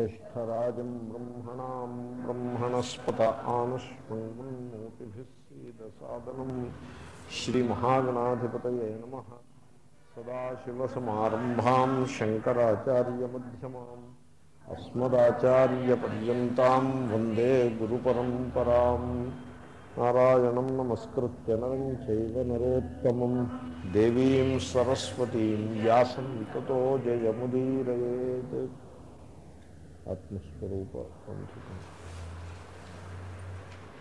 జ్యేష్టరాజం బ్రహ్మణాం బ్రహ్మణస్పత ఆనుష్మంగున్మూర్తిభిः సీదసాదనం శ్రీమహాగణాధిపతయే నమ సదాశివసమారంభాం శంకరాచార్యమధ్యమాం అస్మదాచార్యపర్యంతాం వందే గురుపరంపరాం నారాయణం నమస్కృత్య నరం చైవ నరోత్తమం దేవీం సరస్వతీం వ్యాసం తతో జయముదీరయేత్ ఆత్మస్వరూప సంస్కృతం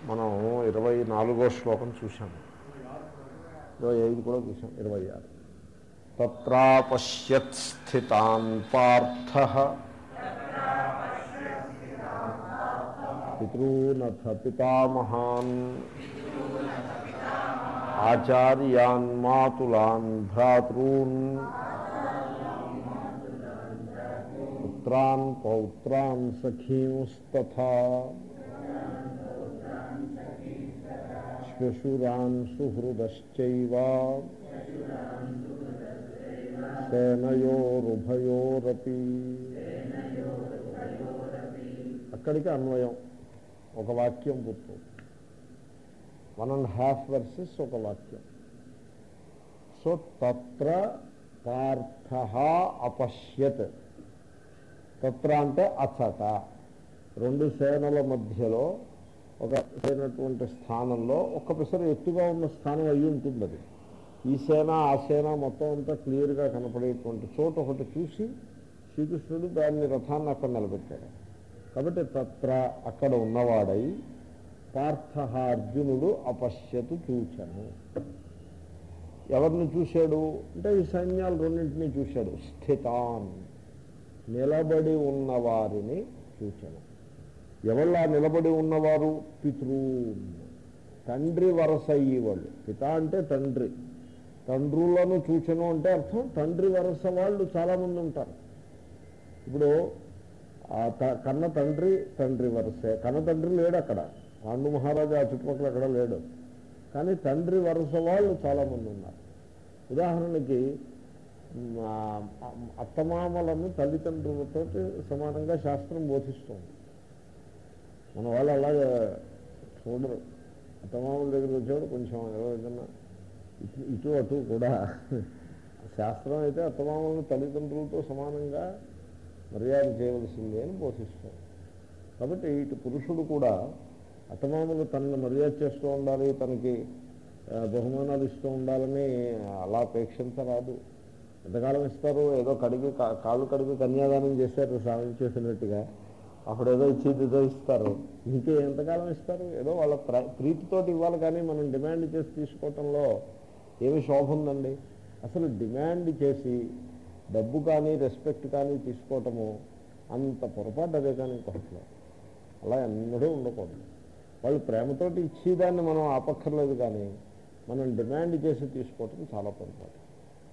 మనం ఇరవై నాలుగో శ్లోకం చూసాము ఇరవై ఐదు కూడా చూసాం ఇరవై ఆరు. తత్రాపశ్యత్స్థితాన్ పార్థ. పితృనథ పితామహాన్. ఆచార్యాన్ మాతులాన్ భ్రాతॄన్. పుత్రాన్ పౌత్రాన్ సఖీంస్తథా శ్వశురాన్ సుహృదశ్చైవ సేనయోరుభయోరపి అక్కడికి అన్వయం. ఒక వాక్యం గుర్తు. వన్ అండ్ హాఫ్ వర్సెస్ ఒక వాక్యం. సో తత్ర పార్థ అపశ్యత్. తత్ర అంటే అచట రెండు సేనల మధ్యలో ఒక అయినటువంటి స్థానంలో ఒక్క పిసరు ఎత్తుగా ఉన్న స్థానం అయి ఉంటుంది అది ఈ సేన ఆ సేన మొత్తం అంతా క్లియర్గా కనపడేటువంటి చోట ఒకటి చూసి శ్రీకృష్ణుడు దాన్ని రథాన్ని అక్కడ నిలబెట్టాడు. కాబట్టి తత్ర అక్కడ ఉన్నవాడై పార్థ అర్జునుడు అపశ్యతు చూచను. ఎవరిని చూశాడు? అంటే ఈ సైన్యాలు రెండింటినీ చూశాడు. స్థితాన్. నిలబడి ఉన్నవారిని సూచన ఎవళ్ళా నిలబడి ఉన్నవారు? పితృ. తండ్రి వరస వాళ్ళు పిత అంటే తండ్రి. తండ్రులను చూచను అంటే అర్థం తండ్రి వరస వాళ్ళు చాలామంది ఉంటారు. ఇప్పుడు ఆ త- కన్న తండ్రి తండ్రి వరసే. కన్న తండ్రి లేడు అక్కడ. పాండు మహారాజా చుట్టుపక్కల అక్కడ లేడు. కానీ తండ్రి వరుస వాళ్ళు చాలామంది ఉన్నారు. ఉదాహరణకి అత్తమామలను తల్లిదండ్రులతో సమానంగా శాస్త్రం బోధిస్తుంది. మన వాళ్ళు అలాగే చూడరు. అత్తమామల దగ్గర వచ్చేవాడు కొంచెం ఏదో ఇటు అటు కూడా. శాస్త్రం అయితే అత్తమామలను తల్లిదండ్రులతో సమానంగా మర్యాద చేయవలసిందే అని బోధిస్తుంది కాబట్టి ఇటు పురుషుడు కూడా అత్తమామలు తనను మర్యాద చేస్తూ ఉండాలి తనకి బహుమానాలు ఇస్తూ ఉండాలని అలా అపేక్షించరాదు. ఎంతకాలం ఇస్తారు? ఏదో కడిగి కా- కాళ్ళు కడిగి కన్యాదానం చేశారు స్నానం చేసినట్టుగా. అప్పుడు ఏదో ఇచ్చేది ఏదో ఇస్తారు. ఇంకే ఎంతకాలం ఇస్తారు? ఏదో వాళ్ళ ప్ర- ప్రీతితోటి ఇవ్వాలి కానీ మనం డిమాండ్ చేసి తీసుకోవటంలో ఏమి శోభ ఉందండి? అసలు డిమాండ్ చేసి డబ్బు కానీ రెస్పెక్ట్ కానీ తీసుకోవటము అంత పొరపాటు అదే కానీ ఇంకొకట్లో అలా ఎన్నడూ ఉండకూడదు. వాళ్ళు ప్రేమతోటి ఇచ్చేదాన్ని మనం ఆపక్కర్లేదు కానీ మనం డిమాండ్ చేసి తీసుకోవటం చాలా పొరపాటు.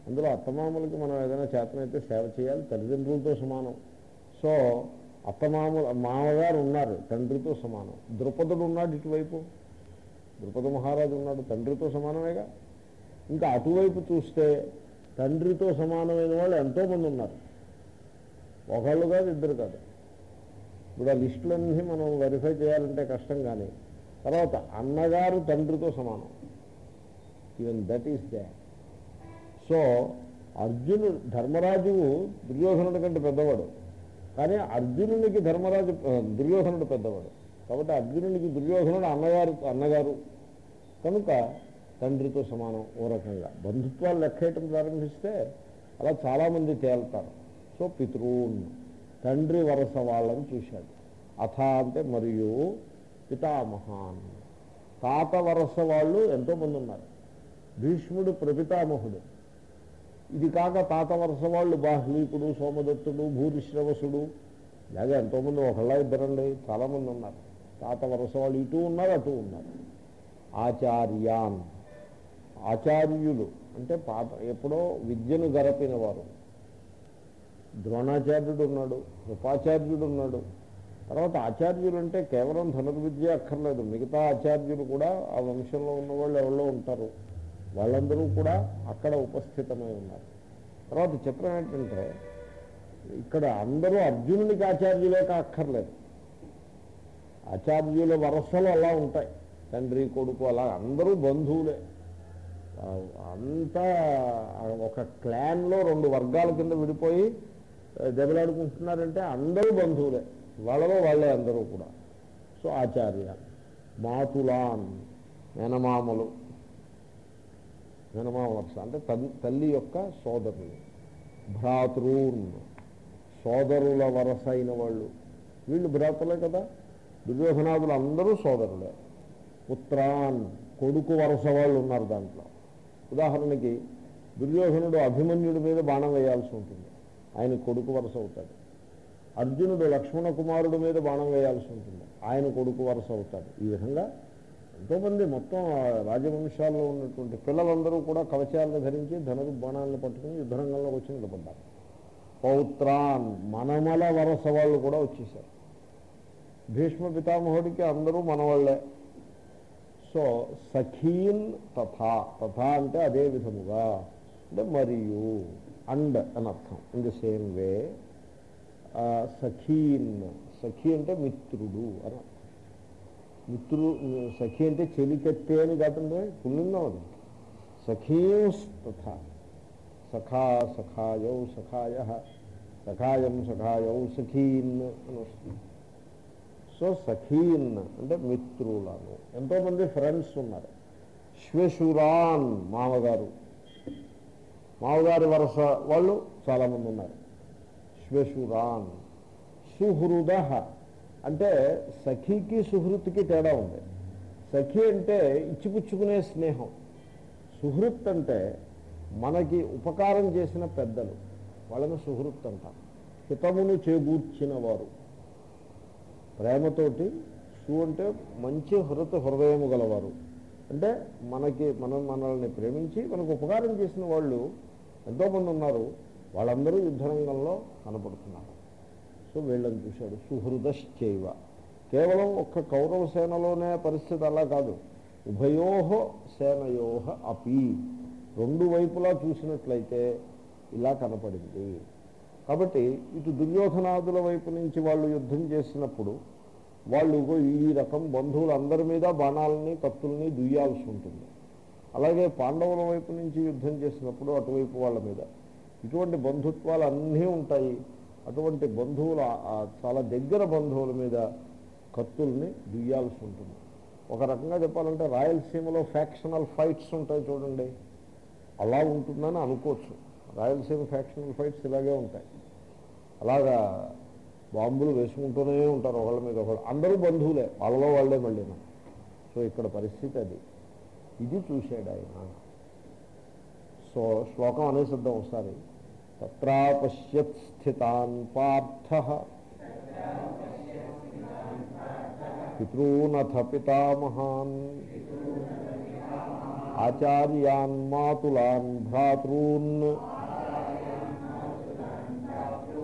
అందులో అత్తమామలకి మనం ఏదైనా చేతనైతే సేవ చేయాలి తల్లిదండ్రులతో సమానం. సో అత్తమామలు మామగారు ఉన్నారు తండ్రితో సమానం. ద్రుపదుడు ఉన్నాడు ఇటువైపు. ద్రుపద మహారాజు ఉన్నాడు తండ్రితో సమానమేగా? ఇంకా అటువైపు చూస్తే తండ్రితో సమానమైన వాళ్ళు ఎంతోమంది ఉన్నారు. ఒకళ్ళు కాదు ఇద్దరు కాదు. ఇప్పుడు ఆ లిస్టులన్నీ మనం వెరిఫై చేయాలంటే కష్టం కానీ తర్వాత అన్నగారు తండ్రితో సమానం. Even that is they so Arjun Dharmaraju దుర్యోధనుడి కంటే పెద్దవాడు. కానీ అర్జునునికి ధర్మరాజు దుర్యోధనుడు పెద్దవాడు. కాబట్టి అర్జునునికి దుర్యోధనుడు అన్నగారు అన్నగారు. కనుక తండ్రితో సమానం ఓ రకంగా. బంధుత్వాలు లెక్కేయటం ప్రారంభిస్తే అలా చాలామంది తేల్తారు. సో పితృన్ తండ్రి వరస వాళ్ళని చూశాడు. అథ అంటే మరియు పితామహాన్. తాత వరస వాళ్ళు ఎంతోమంది ఉన్నారు. భీష్ముడు ప్రపితామహుడు. ఇది కాక తాత వరుస వాళ్ళు బాహ్లీకుడు సోమదత్తుడు భూరిశ్రవసుడు ఇలాగే ఎంతోమంది ఒకళ్ళ ఇద్దరండి చాలామంది ఉన్నారు. తాత వరుస వాళ్ళు ఇటు ఉన్నారు అటు ఉన్నారు. ఆచార్యాన్. ఆచార్యులు. అంటే పాత ఎప్పుడో విద్యను గరపిన వారు ద్రోణాచార్యుడు ఉన్నాడు కృపాచార్యుడు ఉన్నాడు తర్వాత ఆచార్యులు అంటే కేవలం ధనుర్విద్య అక్కర్లేదు. మిగతా ఆచార్యులు కూడా ఆ వంశంలో ఉన్న వాళ్ళు ఎవరో ఉంటారు. వాళ్ళందరూ కూడా అక్కడ ఉపస్థితమై ఉన్నారు. తర్వాత చిత్రం ఏంటంటే ఇక్కడ అందరూ అర్జునునికి ఆచార్యులే కాక్కర్లేదు ఆచార్యుల వరసలు అలా ఉంటాయి. తండ్రి కొడుకు అలా అందరూ బంధువులే. అంతా ఒక క్లాన్లో రెండు వర్గాల కింద విడిపోయి దెబ్బలాడుకుంటున్నారంటే అందరూ బంధువులే. వాళ్ళలో వాళ్ళే అందరూ కూడా. సో ఆచార్య మాతులాన్ మేనమామలు మేనమామ వరుస అంటే తల్లి తల్లి యొక్క సోదరులు. భ్రాతృన్. సోదరుల వరస అయిన వాళ్ళు. వీళ్ళు భ్రాతలే కదా? దుర్యోధనాథులు అందరూ సోదరులే. పుత్రాన్ కొడుకు వరస వాళ్ళు ఉన్నారు దాంట్లో. ఉదాహరణకి దుర్యోధనుడు అభిమన్యుడి మీద బాణం వేయాల్సి ఉంటుంది. ఆయన కొడుకు వరస అవుతాడు. అర్జునుడు లక్ష్మణ కుమారుడు మీద బాణం వేయాల్సి ఉంటుంది. ఆయన కొడుకు వరస అవుతాడు. ఈ విధంగా ఎంతోమంది మొత్తం రాజవంశాల్లో ఉన్నటువంటి పిల్లలందరూ కూడా కవచాలను ధరించి ధనుడు బాణాలను పట్టుకుని యుద్ధరంగంలోకి వచ్చి నిలబడ్డారు. పౌత్రాన్ మనమల వరస వాళ్ళు కూడా వచ్చేసారు భీష్మ పితామహుడికి అందరూ మనవాళ్ళే. సో సఖీన్ తథా తథా అంటే అదే విధముగా అంటే మరియు అండ్ అని అర్థం. ఇన్ ది సేమ్ వే సఖీన్ సఖీ అంటే మిత్రుడు అని అర్థం. మిత్రు సఖి అంటే చెలికత్తె అని కాదండి పుల్లింగం అది సఖీస్ తథా సఖా సఖాయౌ సఖాయ. సఖాయం సఖాయౌ సఖీన్ అని వస్తుంది. సో సఖీన్ అంటే మిత్రులను. ఎంతోమంది ఫ్రెండ్స్ ఉన్నారు. శ్వశురాన్ మామగారు. మామగారి వరుస వాళ్ళు చాలామంది ఉన్నారు. శ్వశురాన్. సుహృద. అంటే సఖీకి సుహృత్కి తేడా ఉంది. సఖి అంటే ఇచ్చిపుచ్చుకునే స్నేహం. సుహృత్ అంటే మనకి ఉపకారం చేసిన పెద్దలు. వాళ్ళని సుహృత్ అంటారు హితమును చేకూర్చిన వారు. ప్రేమతోటి సు అంటే మంచి హృత హృదయము గలవారు. అంటే మనకి మనం మనల్ని ప్రేమించి మనకు ఉపకారం చేసిన వాళ్ళు ఎంతోమంది ఉన్నారు. వాళ్ళందరూ యుద్ధరంగంలో కనపడుతున్నారు. సో వీళ్ళని చూశాడు. సుహృదశ్చైవ. కేవలం ఒక్క కౌరవ సేనలోనే పరిస్థితి అలా కాదు. ఉభయోహ సేనయోహ అపి. రెండు వైపులా చూసినట్లయితే ఇలా కనపడింది. కాబట్టి ఇటు దుర్యోధనాదుల వైపు నుంచి వాళ్ళు యుద్ధం చేసినప్పుడు వాళ్ళు ఈ రకం బంధువులందరి మీద బాణాలని కత్తుల్ని దుయ్యాల్సి ఉంటుంది. అలాగే పాండవుల వైపు నుంచి యుద్ధం చేసినప్పుడు అటువైపు వాళ్ళ మీద. ఇటువంటి బంధుత్వాలు అన్నీ ఉంటాయి. అటువంటి బంధువుల చాలా దగ్గర బంధువుల మీద కత్తుల్ని దుయ్యాల్సి ఉంటుంది. ఒక రకంగా చెప్పాలంటే రాయలసీమలో ఫ్యాక్షనల్ ఫైట్స్ ఉంటాయి చూడండి. అలా ఉంటుందని అనుకోవచ్చు. రాయలసీమ ఫ్యాక్షనల్ ఫైట్స్ ఇలాగే ఉంటాయి. అలాగా బాంబులు వేసుకుంటూనే ఉంటారు ఒకళ్ళ మీద ఒకళ్ళు. అందరూ బంధువులే వాళ్ళలో వాళ్ళే మళ్ళీ సో ఇక్కడ పరిస్థితి అది. ఇది చూశాడు ఆయన. సో శ్లోకం అనేసిద్దాం ఒకసారి. తత్రా పశ్యత్ స్థితాన్ పార్థ పితॄనథ పితామహాన్ ఆచార్యాన్ మాతులాన్ భ్రాతॄన్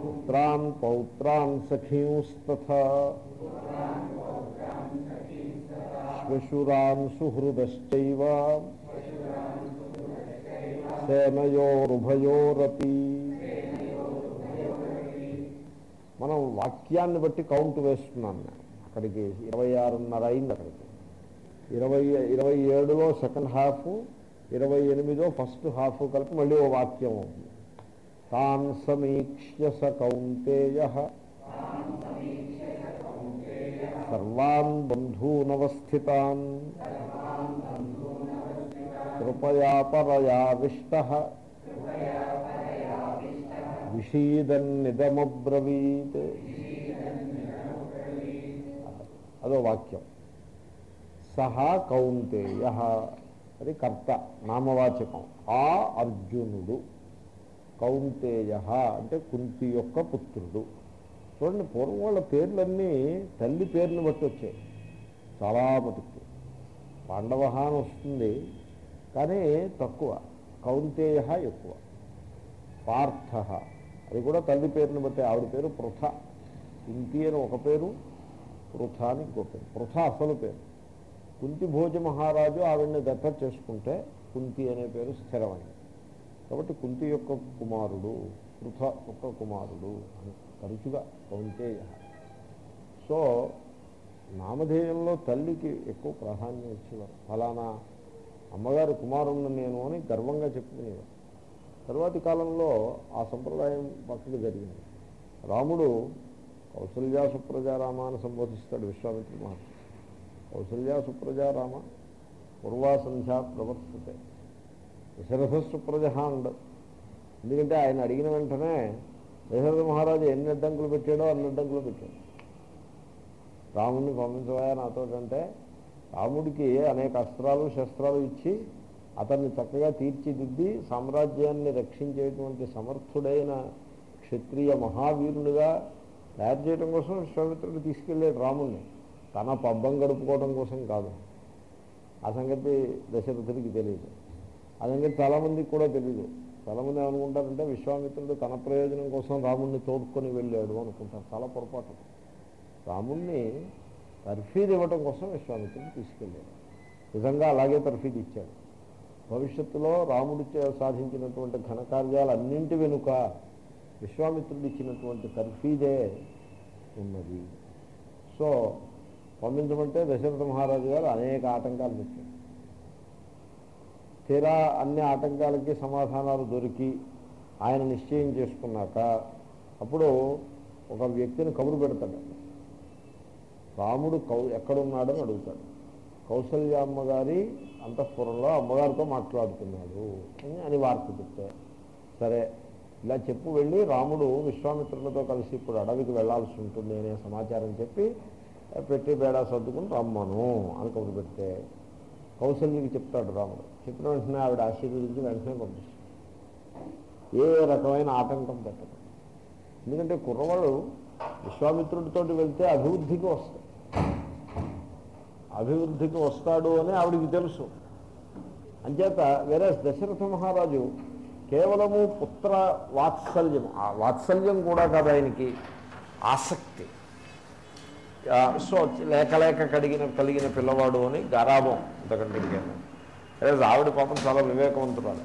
పుత్రాన్ పౌత్రాన్ సఖీంస్తథా శ్వశురాన్ సుహృదశ్చైవ మనం వాక్యాన్ని బట్టి కౌంట్ వేస్తున్నాను నేను అక్కడికి ఇరవై ఆరున్నర అయింది అక్కడికి. ఇరవై ఇరవై ఏడులో సెకండ్ హాఫ్ ఇరవై ఎనిమిదో ఫస్ట్ హాఫ్ కలిపి మళ్ళీ ఓ వాక్యం అవుతుంది తాన్ సమీక్ష్య స కౌంతేయ. సర్వాన్ బంధూనవస్థితాన్. కృపయా పరయావిష్ట విషీదన్నిదమబ్రవీత్. అదో వాక్యం. సహా కౌంతేయ. అది కర్త నామవాచకం. ఆ అర్జునుడు కౌంతేయ అంటే కుంతి యొక్క పుత్రుడు. చూడండి పూర్వం వాళ్ళ పేర్లన్నీ తల్లి పేర్లు బట్టి వచ్చాయి. చాలా మటుకు పాండవ అని వస్తుంది కానీ తక్కువ. కౌంతేయ ఎక్కువ. పార్థ. అది కూడా తల్లి పేరుని బట్టి ఆవిడ పేరు పృథ. కుంతి అని ఒక పేరు పృథ అని ఇంకో పేరు. పృథ అసలు పేరు. కుంతి భోజ మహారాజు ఆవిడని దత్త చేసుకుంటే కుంతి అనే పేరు స్థిరమైంది. కాబట్టి కుంతి యొక్క కుమారుడు పృథ యొక్క కుమారుడు అని తరచుగా కౌంతేయ సో నామధేయంలో తల్లికి ఎక్కువ ప్రాధాన్యం ఇచ్చేవారు. ఫలానా అమ్మగారి కుమారుణ్ణి నేను అని గర్వంగా చెప్పుకునేవారు. తరువాతి కాలంలో ఆ సంప్రదాయం పక్కకు జరిగింది. రాముడు కౌసల్యా సుప్రజారామ అని సంబోధిస్తాడు విశ్వామిత్ర మహర్షి. కౌసల్యా సుప్రజారామ పూర్వాసంధ్యా ప్రవర్తతే. దశరథ సుప్రజ అండ్ ఎందుకంటే ఆయన అడిగిన వెంటనే దశరథ మహారాజు ఎన్ని అడ్డంకులు పెట్టాడో అన్ని అడ్డంకులు పెట్టాడు. రాముడిని పంపించవా నాతో అంటే రాముడికి అనేక అస్త్రాలు శస్త్రాలు ఇచ్చి అతన్ని చక్కగా తీర్చిదిద్ది సామ్రాజ్యాన్ని రక్షించేటువంటి సమర్థుడైన క్షత్రియ మహావీరునిగా తయారు చేయడం కోసం విశ్వామిత్రుడు తీసుకెళ్ళాడు రాముణ్ణి. తన పబ్బం గడుపుకోవడం కోసం కాదు. ఆ సంగతి దశరథుడికి తెలియదు ఆ సంగతి చాలామందికి కూడా తెలియదు చాలామంది ఏమనుకుంటారంటే విశ్వామిత్రుడు తన ప్రయోజనం కోసం రాముణ్ణి తోడుకొని వెళ్ళాడు అనుకుంటారు. చాలా పొరపాటు. రాముణ్ణి తర్ఫీదు ఇవ్వటం కోసం విశ్వామిత్రుడు తీసుకెళ్ళాడు. నిజంగా అలాగే తర్ఫీదు ఇచ్చాడు. భవిష్యత్తులో రాముడు చే- సాధించినటువంటి ఘనకార్యాలన్నింటి వెనుక విశ్వామిత్రుడు ఇచ్చినటువంటి తర్ఫీదే ఉన్నది. సో పంపించమంటే దశరథ మహారాజు గారు అనేక ఆటంకాలు పెట్టారు. తీరా అన్ని ఆటంకాలకి సమాధానాలు దొరికి ఆయన నిశ్చయం చేసుకున్నాక అప్పుడు ఒక వ్యక్తిని కబురు పెడతాడు. రాముడు కౌ ఎక్కడున్నాడని అడుగుతాడు. కౌసల్య అమ్మగారి అంతఃపురంలో అమ్మగారితో మాట్లాడుతున్నాడు అని అని వార్త చెప్తే సరే ఇలా చెప్పు వెళ్ళి రాముడు విశ్వామిత్రులతో కలిసి ఇప్పుడు అడవికి వెళ్ళాల్సి ఉంటుంది అనే సమాచారం చెప్పి పెట్టి బేడా సర్దుకుని రమ్మను అని కబురు పెడితే కౌసల్యకి చెప్తాడు రాముడు. చెప్పిన వెంటనే ఆవిడ ఆశీర్వదించి వెంటనే పంపిస్తాడు. ఏ రకమైన ఆటంకం పెట్టదు. ఎందుకంటే కుర్రవాడు విశ్వామిత్రుడితో వెళ్తే అభివృద్ధికి వస్తాయి అభివృద్ధికి వస్తాడు అని ఆవిడికి తెలుసు. అంచేత వేరే దశరథ మహారాజు కేవలము పుత్ర వాత్సల్యం ఆ వాత్సల్యం కూడా కాదు ఆయనకి ఆసక్తి. సో లేక లేక కడిగిన కలిగిన పిల్లవాడు అని గారాభం ఇంతకంటే అదే ఆవిడ పాపం చాలా వివేకవంతురాలు.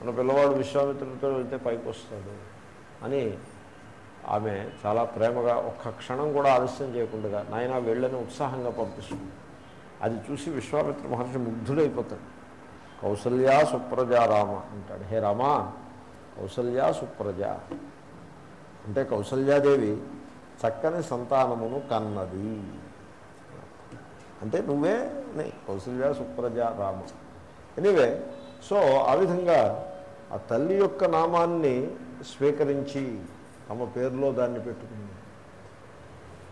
మన పిల్లవాడు విశ్వామిత్రుడితో వెళ్తే పైకి వస్తాడు అని ఆమె చాలా ప్రేమగా ఒక్క క్షణం కూడా ఆలస్యం చేయకుండా నాయన వెళ్ళని ఉత్సాహంగా పంపిస్తుంది. అది చూసి విశ్వామిత్ర మహర్షి ముగ్ధుడైపోతాడు. కౌసల్యా సుప్రజా రామ అంటాడు. హే రామా కౌసల్యా సుప్రజ. అంటే కౌసల్యాదేవి చక్కని సంతానమును కన్నది. అంటే నువ్వే నే కౌసల్య సుప్రజ రామ. ఎనీవే సో ఆ విధంగా ఆ తల్లి యొక్క నామాన్ని స్వీకరించి తమ పేరులో దాన్ని పెట్టుకుంది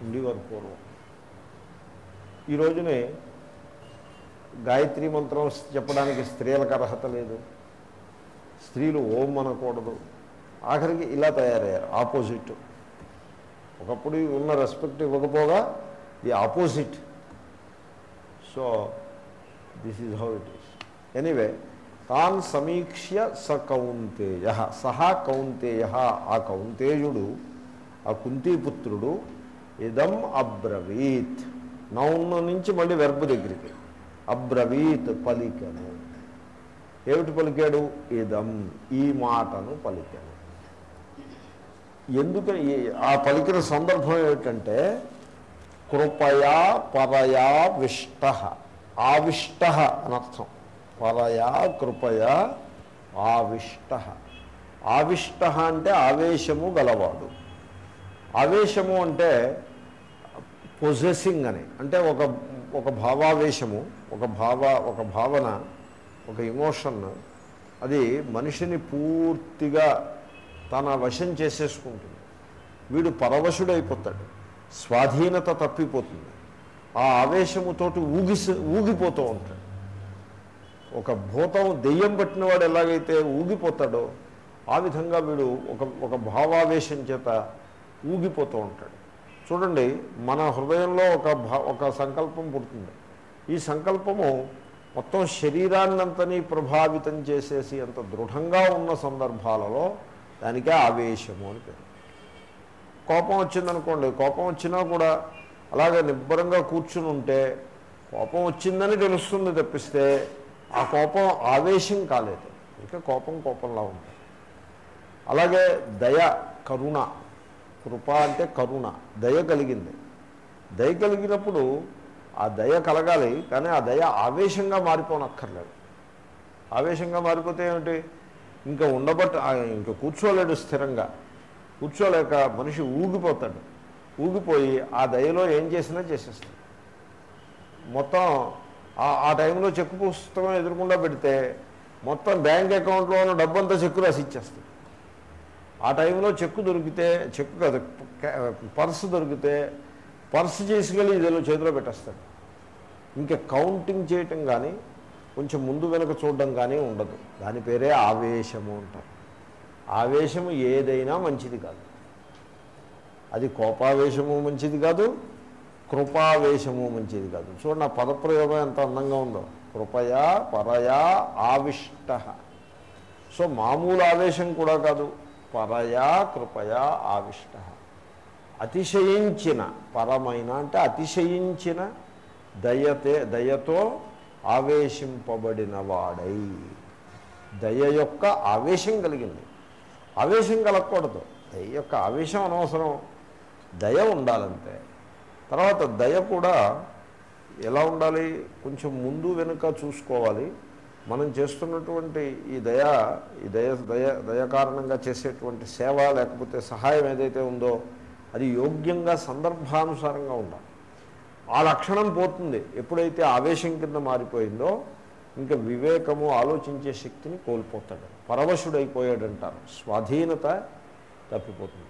ఉండేవారు పూర్వం. ఈ రోజునే గాయత్రి మంత్రం చెప్పడానికి స్త్రీలకు అర్హత లేదు. స్త్రీలు ఓం అనకూడదు. ఆఖరికి ఇలా తయారయ్యారు ఆపోజిట్. ఒకప్పుడు ఉన్న రెస్పెక్ట్ ఇవ్వకపోగా the opposite. So this is how it is. Anyway తాన్ సమీక్ష్య స కౌంతేయ సహా కౌంతేయ ఆ కౌంతేయుడు ఆ కుంతీపుత్రుడు ఇదం అబ్రవీత్. నౌన్ నుంచి మళ్ళీ వెర్బ్ దగ్గరికి. అబ్రవీత్ పలికెను. ఏమిటి పలికాడు? ఇదం ఈ మాటను పలికాను. ఎందుకు ఆ పలికిన సందర్భం ఏమిటంటే కృపయా పరయా విష్ట. ఆవిష్ట అనర్థం పరయా కృపయా ఆవిష్ట. ఆవిష్ట అంటే ఆవేశము గలవాడు. ఆవేశము అంటే పొజెసింగ్ అని. అంటే ఒక ఒక భావావేశము. ఒక భావ ఒక భావన ఒక ఇమోషన్ అది మనిషిని పూర్తిగా తన వశం చేసేసుకుంటుంది. వీడు పరవశుడైపోతాడు. స్వాధీనత తప్పిపోతుంది. ఆ ఆవేశముతోటి ఊగిసి ఊగిపోతూ ఉంటాడు. ఒక భూతం దెయ్యం పట్టినవాడు ఎలాగైతే ఊగిపోతాడో ఆ విధంగా వీడు ఒక ఒక భావావేశం చేత ఊగిపోతూ ఉంటాడు. చూడండి మన హృదయంలో ఒక ఒక సంకల్పం పుడుతుంది. ఈ సంకల్పము మొత్తం శరీరాన్నంతని ప్రభావితం చేసేసి అంత దృఢంగా ఉన్న సందర్భాలలో దానికే ఆవేశము అని పేరు. కోపం వచ్చిందనుకోండి కోపం వచ్చినా కూడా అలాగే నిబ్బరంగా కూర్చుని ఉంటే కోపం వచ్చిందని తెలుస్తుంది తప్పిస్తే ఆ కోపం ఆవేశం కాలేదు. ఇంకా కోపం కోపంలా ఉంటుంది. అలాగే దయ కరుణ కృప అంటే కరుణ దయ కలిగింది. దయ కలిగినప్పుడు ఆ దయ కలగాలి కానీ ఆ దయ ఆవేశంగా మారిపోనక్కర్లేదు. ఆవేశంగా మారిపోతే ఏమిటి? ఇంకా ఉండబట్ట ఇంకా కూర్చోలేడు స్థిరంగా. కూర్చోలేక మనిషి ఊగిపోతాడు. ఊగిపోయి ఆ దయలో ఏం చేసినా చేసేస్తాడు. మొత్తం ఆ- ఆ టైంలో చెక్కు పుస్తకం ఎదురకుండా పెడితే మొత్తం బ్యాంక్ అకౌంట్లో ఉన్న డబ్బంతా చెక్కు రాసి ఇచ్చేస్తుంది ఆ టైంలో చెక్కు దొరికితే చెక్కు కాదు పర్స్ పర్సు దొరికితే పర్సు చేసుకెళ్ళి ఇదేలో చేతిలో పెట్టేస్తాడు. ఇంకా కౌంటింగ్ చేయటం కానీ కొంచెం ముందు వెనక చూడడం కానీ ఉండదు. దాని పేరే ఆవేశము అంటారు. ఆవేశము ఏదైనా మంచిది కాదు. అది కోపావేశము మంచిది కాదు కృపావేశము మంచిది కాదు. చూడండి ఆ పదప్రయోగం ఎంత అందంగా ఉందో. కృపయా పరయా ఆవిష్ట. సో మామూలు ఆవేశం కూడా కాదు పరయా కృపయా ఆవిష్ట. అతిశయించిన పరమైన అంటే అతిశయించిన దయతే దయతో ఆవేశింపబడిన వాడై దయ యొక్క ఆవేశం కలిగింది. ఆవేశం కలగకూడదు. దయ యొక్క ఆవేశం అనవసరం. దయ ఉండాలంతే. తర్వాత దయ కూడా ఎలా ఉండాలి? కొంచెం ముందు వెనుక చూసుకోవాలి. మనం చేస్తున్నటువంటి ఈ దయ ఈ దయ దయ దయ కారణంగా చేసేటువంటి సేవ లేకపోతే సహాయం ఏదైతే ఉందో అది యోగ్యంగా సందర్భానుసారంగా ఉండాలి. ఆ లక్షణం పోతుంది. ఎప్పుడైతే ఆవేశం కింద మారిపోయిందో ఇంకా వివేకము ఆలోచించే శక్తిని కోల్పోతాడు. పరవశుడైపోయాడంటారు. స్వాధీనత తప్పిపోతుంది.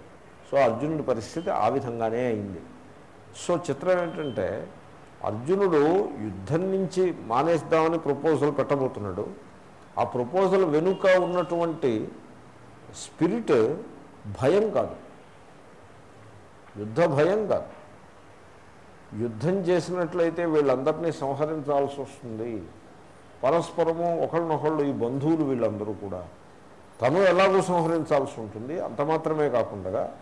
సో అర్జునుడి పరిస్థితి ఆ విధంగానే అయింది. సో చిత్రం ఏంటంటే అర్జునుడు యుద్ధం నుంచి మానేద్దామని ప్రపోజల్ పెట్టబోతున్నాడు. ఆ ప్రపోజల్ వెనుక ఉన్నటువంటి స్పిరిట్ భయం కాదు. యుద్ధ భయం కాదు యుద్ధం చేసినట్లయితే వీళ్ళందరినీ సంహరించాల్సి వస్తుంది. పరస్పరము ఒకళ్ళనొకళ్ళు ఈ బంధువులు వీళ్ళందరూ కూడా. తను ఎలాగో సంహరించాల్సి ఉంటుంది. అంత మాత్రమే కాకుండా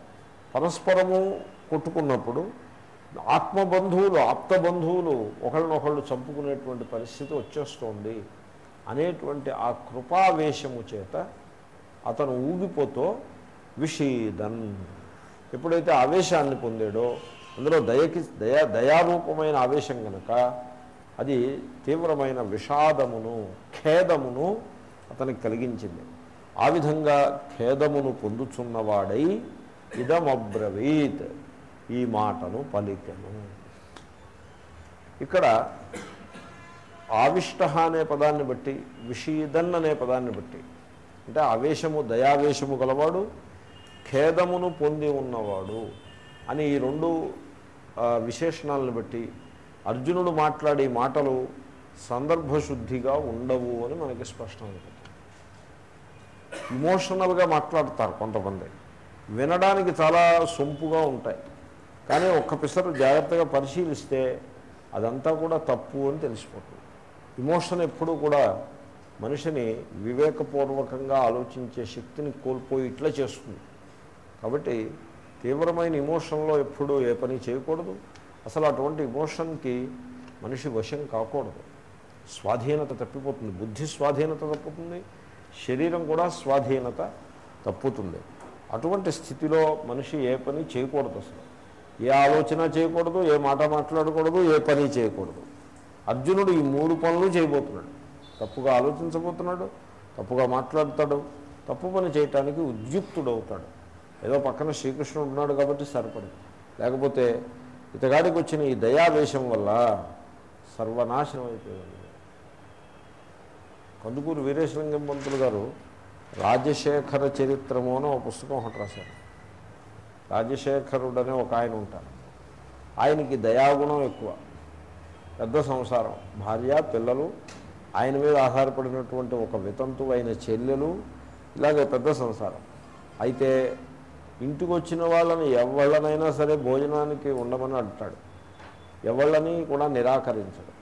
పరస్పరము కొట్టుకున్నప్పుడు ఆత్మబంధువులు ఆప్త బంధువులు ఒకళ్ళనొకళ్ళు చంపుకునేటువంటి పరిస్థితి వచ్చేస్తోంది అనేటువంటి ఆ కృపావేశము చేత అతను ఊగిపోతూ విషీదన్. ఎప్పుడైతే ఆవేశాన్ని పొందాడో అందులో దయకి దయా దయారూపమైన ఆవేశం కనుక అది తీవ్రమైన విషాదమును ఖేదమును అతనికి కలిగించింది. ఆ విధంగా ఖేదమును పొందుచున్నవాడై ఇదమబ్రవీత్ ఈ మాటను పలికెను. ఇక్కడ ఆవిష్ట అనే పదాన్ని బట్టి విషీదన్ అనే పదాన్ని బట్టి అంటే ఆవేశము దయావేశము గలవాడు ఖేదమును పొంది ఉన్నవాడు అని ఈ రెండు విశేషణాలను బట్టి అర్జునుడు మాట్లాడే మాటలు సందర్భశుద్ధిగా ఉండవు అని మనకి స్పష్టమైంది ఇమోషనల్గా మాట్లాడతారు కొంతమంది. వినడానికి చాలా సొంపుగా ఉంటాయి. కానీ ఒక్క పిసరు జాగ్రత్తగా పరిశీలిస్తే అదంతా కూడా తప్పు అని తెలిసిపోతుంది. ఇమోషన్ ఎప్పుడూ కూడా మనిషిని వివేకపూర్వకంగా ఆలోచించే శక్తిని కోల్పోయి ఇట్లా చేస్తుంది. కాబట్టి తీవ్రమైన ఇమోషన్లో ఎప్పుడూ ఏ పని చేయకూడదు. అసలు అటువంటి ఇమోషన్కి మనిషి వశం కాకూడదు. స్వాధీనత తప్పిపోతుంది. బుద్ధి స్వాధీనత తప్పుతుంది. శరీరం కూడా స్వాధీనత తప్పుతుంది. అటువంటి స్థితిలో మనిషి ఏ పని చేయకూడదు అసలు. ఏ ఆలోచన చేయకూడదు ఏ మాట మాట్లాడకూడదు ఏ పని చేయకూడదు. అర్జునుడు ఈ మూడు పనులు చేయబోతున్నాడు. తప్పుగా ఆలోచించబోతున్నాడు తప్పుగా మాట్లాడతాడు తప్పు పని చేయటానికి ఉద్యుక్తుడవుతాడు. ఏదో పక్కన శ్రీకృష్ణుడు ఉన్నాడు కాబట్టి సరిపడింది. లేకపోతే ఇతగాడికి వచ్చిన ఈ దయావేశం వల్ల సర్వనాశనం అయిపోయింది. కందుకూరు వీరేశలింగం పంతులు గారు రాజశేఖర చరిత్రము అని ఒక పుస్తకం ఒకటి రాశారు. రాజశేఖరుడు అనే ఒక ఆయన ఉంటారు. ఆయనకి దయాగుణం ఎక్కువ. పెద్ద సంసారం. భార్య పిల్లలు ఆయన మీద ఆధారపడినటువంటి ఒక వితంతు అయిన చెల్లెలు ఇలాగే పెద్ద సంసారం. అయితే ఇంటికి వచ్చిన వాళ్ళని ఎవళ్ళనైనా సరే భోజనానికి ఉండమని అంటాడు. ఎవళ్ళని కూడా నిరాకరించడు.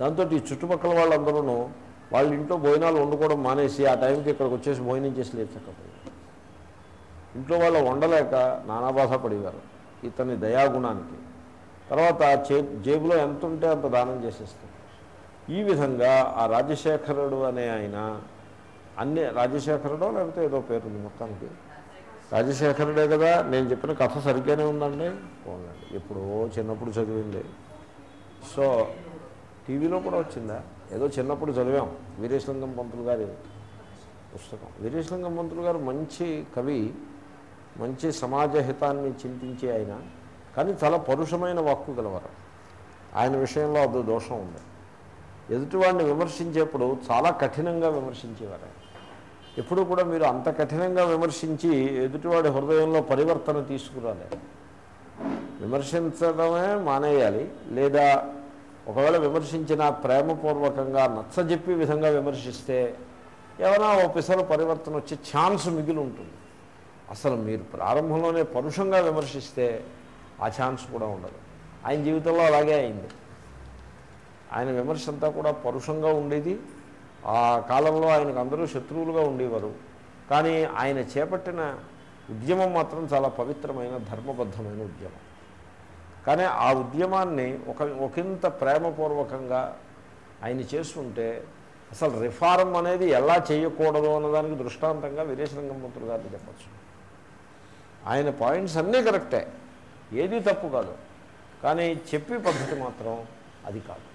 దాంతో ఈ చుట్టుపక్కల వాళ్ళందరూ వాళ్ళ ఇంట్లో భోజనాలు వండుకోవడం మానేసి ఆ టైంకి ఇక్కడికి వచ్చేసి భోజనం చేసి లేచకపోయారు. ఇంట్లో వాళ్ళు వండలేక నానా బాధ పడేవారు ఇతని దయాగుణానికి. తర్వాత చే జేబులో ఎంత ఉంటే అంత దానం చేసేస్తాడు. ఈ విధంగా ఆ రాజశేఖరుడు అనే ఆయన అన్ని రాజశేఖరుడో లేకపోతే ఏదో పేరుంది మొత్తానికి? రాజశేఖరుడే కదా నేను చెప్పిన కథ సరిగ్గానే ఉందండి. పోన్లండి ఎప్పుడో చిన్నప్పుడు చదివింది. సో టీవీలో కూడా వచ్చిందా? ఏదో చిన్నప్పుడు చదివాం. వీరేశలింగం పంతులు గారి పుస్తకం. వీరేశలింగం పంతులు గారు మంచి కవి మంచి సమాజ హితాన్ని చింతించే ఆయన. కానీ చాలా పరుషమైన వాక్కు గలవారు. ఆయన విషయంలో అదో దోషం ఉంది. ఎదుటివాడిని విమర్శించేప్పుడు చాలా కఠినంగా విమర్శించేవారు ఆయన. ఎప్పుడు కూడా మీరు అంత కఠినంగా విమర్శించి ఎదుటివాడి హృదయంలో పరివర్తన తీసుకురాలి. విమర్శించడమే మానేయాలి. లేదా ఒకవేళ విమర్శించిన ప్రేమపూర్వకంగా నచ్చజెప్పి విధంగా విమర్శిస్తే ఏమైనా ఓ పిసలు పరివర్తన వచ్చే ఛాన్స్ మిగిలి ఉంటుంది. అసలు మీరు ప్రారంభంలోనే పరుషంగా విమర్శిస్తే ఆ ఛాన్స్ కూడా ఉండదు. ఆయన జీవితంలో అలాగే అయింది. ఆయన విమర్శ అంతా కూడా పరుషంగా ఉండేది. ఆ కాలంలో ఆయనకు అందరూ శత్రువులుగా ఉండేవారు. కానీ ఆయన చేపట్టిన ఉద్యమం మాత్రం చాలా పవిత్రమైన ధర్మబద్ధమైన ఉద్యమం. కానీ ఆ ఉద్యమాన్ని ఒక ఒకంత ప్రేమపూర్వకంగా ఆయన చేస్తుంటే అసలు రిఫార్మ్ అనేది ఎలా చేయకూడదు అన్నదానికి దృష్టాంతంగా వీరేశలింగం గారిని చెప్పచ్చు. ఆయన పాయింట్స్ అన్నీ కరెక్టే. ఏది తప్పు కాదు. కానీ చెప్పే పద్ధతి మాత్రం అది కాదు.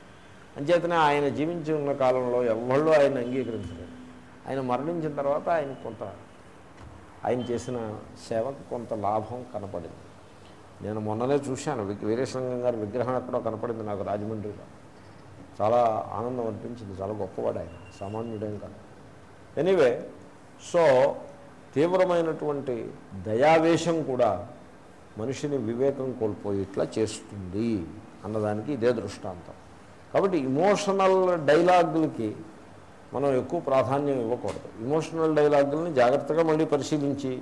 అంచేతనే ఆయన జీవించి ఉన్న కాలంలో ఎవళ్ళు ఆయన అంగీకరించలేదు. ఆయన మరణించిన తర్వాత ఆయన కొంత ఆయన చేసిన సేవకు కొంత లాభం కనపడింది. నేను మొన్ననే చూశాను వి- వీరేశలింగం గారి విగ్రహం ఎక్కడో కనపడింది నాకు రాజమండ్రిలో. చాలా ఆనందం అనిపించింది చాలా గొప్పవాడు ఆయన సామాన్యుడేం కాదు. ఎనీవే సో తీవ్రమైనటువంటి దయావేశం కూడా మనిషిని వివేకం కోల్పోయేట్లా చేస్తుంది అన్నదానికి ఇదే దృష్టాంతం. కాబట్టి ఇమోషనల్ డైలాగులకి మనం ఎక్కువ ప్రాధాన్యం ఇవ్వకూడదు. ఇమోషనల్ డైలాగుల్ని జాగ్రత్తగా మళ్ళీ పరిశీలించి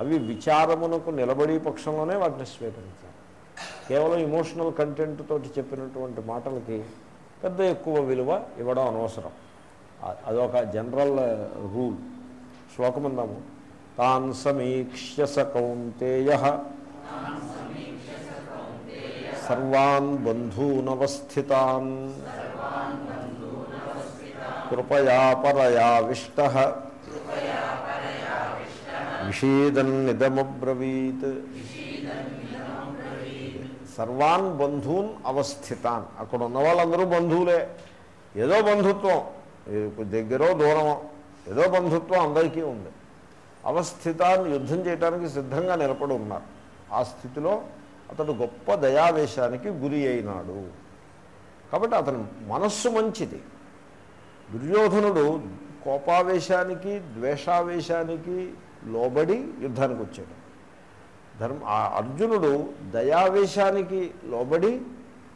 అవి విచారమునకు నిలబడి పక్షంలోనే వాటిని స్వీకరించాలి. కేవలం ఇమోషనల్ కంటెంట్ తోటి చెప్పినటువంటి మాటలకి పెద్ద ఎక్కువ విలువ ఇవ్వడం అనవసరం. అదొక జనరల్ రూల్ శ్లోకమందాము తాన్ సమీక్ష్య స కౌంతేయ. సర్వాన్ బంధూనవస్థితాన్. కృపయా పరయావిష్ట విషీదన్నిదమ్రవీత్ సర్వాన్ బంధూన్ అవస్థితాన్. అక్కడ ఉన్న వాళ్ళందరూ బంధువులే. ఏదో బంధుత్వం. దగ్గరో దూరమో. ఏదో బంధుత్వం అందరికీ ఉంది. అవస్థితాన్ని యుద్ధం చేయడానికి సిద్ధంగా నిలబడి ఉన్నారు. ఆ స్థితిలో అతడు గొప్ప దయావేశానికి గురి అయినాడు. కాబట్టి అతని మనస్సు మంచిది. దుర్యోధనుడు కోపావేశానికి ద్వేషావేశానికి లోబడి యుద్ధానికి వచ్చాడు. ధర్మ ఆ అర్జునుడు దయావేశానికి లోబడి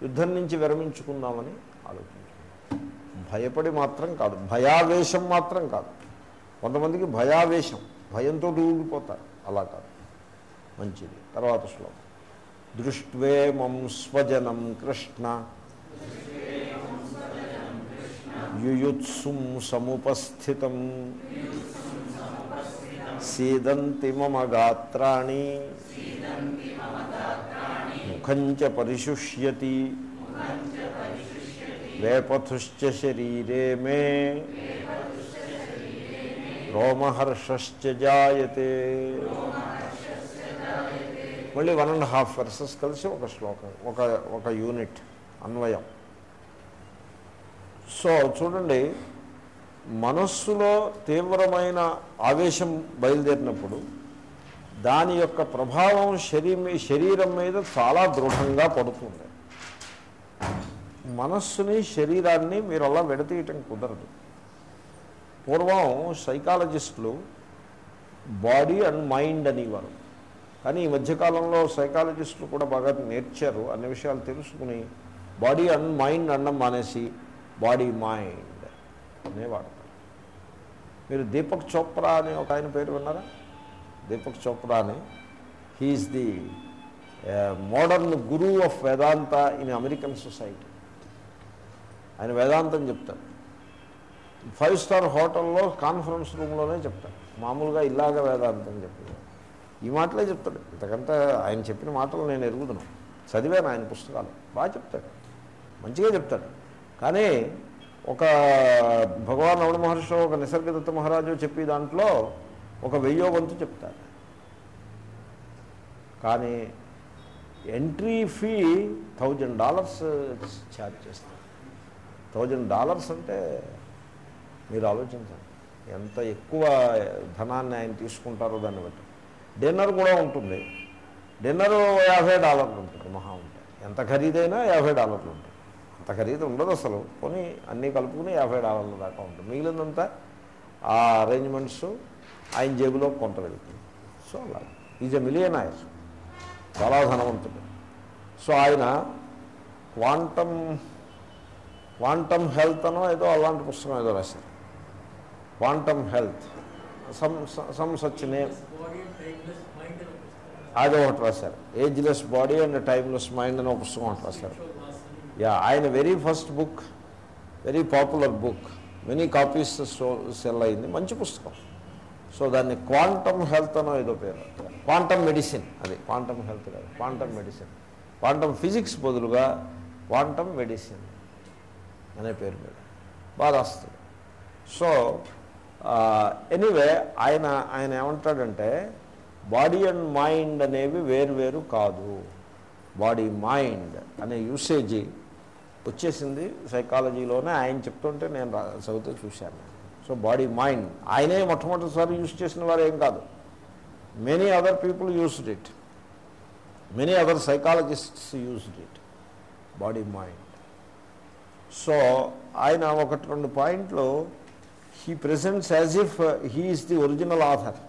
యుద్ధం నుంచి విరమించుకుందామని ఆలోచించాడు. భయపడి మాత్రం కాదు భయావేశం మాత్రం కాదు. కొంతమందికి భయావేశం భయంతో ఊగిపోతారు. అలా కాదు. మంచిది. తర్వాత శ్లోకం. దృష్ట్వేమం స్వజనం కృష్ణ యుయుత్సుం సముపస్థితం సీదంతి మమ గాత్రాణి ముఖంచ పరిశుష్యతి వేపథుశ్చ శరీరే మే రోమహర్షశ్చ జాయతే మళ్ళీ వన్ అండ్ హాఫ్ వర్సెస్ కలిసి ఒక శ్లోకం ఒక ఒక యూనిట్ అన్వయం. సో చూడండి మనస్సులో తీవ్రమైన ఆవేశం బయలుదేరినప్పుడు దాని యొక్క ప్రభావం శరీరం శరీరం మీద చాలా దృఢంగా పడుతుంది. మనస్సుని శరీరాన్ని మీరు అలా విడతీయటం కుదరదు. పూర్వం సైకాలజిస్టులు బాడీ అండ్ మైండ్ అనేవారు. కానీ ఈ మధ్యకాలంలో సైకాలజిస్టులు కూడా బాగా నేర్చారు. అన్ని విషయాలు తెలుసుకుని బాడీ అండ్ మైండ్ అన్నం మానేసి బాడీ మైండ్ అనే వాడతారు. మీరు దీపక్ చోప్రా అనే ఒక ఆయన పేరు విన్నారా? దీపక్ చోప్రా అని he is the modern guru of Vedanta in American society. ఆయన వేదాంతం చెప్తారు. ఫైవ్ స్టార్ హోటల్లో కాన్ఫరెన్స్ రూమ్లోనే చెప్తారు. మామూలుగా ఇలాగ వేదాంతం చెప్తారు ఈ మాటలే చెప్తాడు. ఇంతకంటే ఆయన చెప్పిన మాటలు నేను ఎరుగుతున్నాను చదివాను ఆయన పుస్తకాలు. బాగా చెప్తాడు. మంచిగా చెప్తాడు. కానీ ఒక భగవాన్ రమణ మహర్షి ఒక నిసర్గదత్త మహారాజు చెప్పే దాంట్లో ఒక వెయ్యో వంతు చెప్తారు. కానీ entry fee thousand dollars charge చేస్తారు. థౌజండ్ డాలర్స్ అంటే మీరు ఆలోచించండి. ఎంత ఎక్కువ ధనాన్ని ఆయన తీసుకుంటారో దాన్ని బట్టి. డిన్నర్ కూడా ఉంటుంది. డిన్నర్ యాభై డాలర్లు ఉంటుంది. మహా ఉంటే ఎంత ఖరీదైనా యాభై డాలర్లు ఉంటుంది. అంత ఖరీదు ఉండదు అసలు. కొని అన్నీ కలుపుకుని యాభై డాలర్ల దాకా ఉంటుంది. మిగిలినంతా ఆ అరేంజ్మెంట్స్ ఆయన జేబులో కొంత వెళ్తుంది. సో అలా. ఈజ్ ఎ మిలియన్ ఆయన చాలా ధనవంతుడు. సో ఆయన క్వాంటమ్ క్వాంటమ్ హెల్త్ అనో ఏదో అలాంటి పుస్తకం ఏదో రాశారు. Quantum health. Some such name అది ఒకటి రాశారు. Ageless body and timeless mind అని ఒక పుస్తకం ఒకటి రాశారు. యా ఆయన very first book very popular book many copies sell అయింది. మంచి పుస్తకం. సో దాన్ని క్వాంటమ్ హెల్త్ అనో ఏదో పేరు. క్వాంటమ్ మెడిసిన్ అది క్వాంటమ్ హెల్త్ కాదు. క్వాంటమ్ మెడిసిన్ క్వాంటమ్ ఫిజిక్స్ బదులుగా క్వాంటమ్ మెడిసిన్ అనే పేరు మీద. బాగా వస్తుంది సో ఎనీవే ఆయన ఆయన ఏమంటాడంటే బాడీ అండ్ మైండ్ అనేవి వేరు వేరు కాదు. బాడీ మైండ్ అనే యూసేజ్ వచ్చేసింది సైకాలజీలోనే ఆయన చెప్తుంటే నేను రా- చదివితే చూశాను. సో బాడీ మైండ్ ఆయనే మొట్టమొదటిసారి యూజ్ చేసిన వారు ఏం కాదు. Many other people used it many other psychologists used it body mind so ఆయన ఒకటి రెండు పాయింట్లు he presents as if he is the original author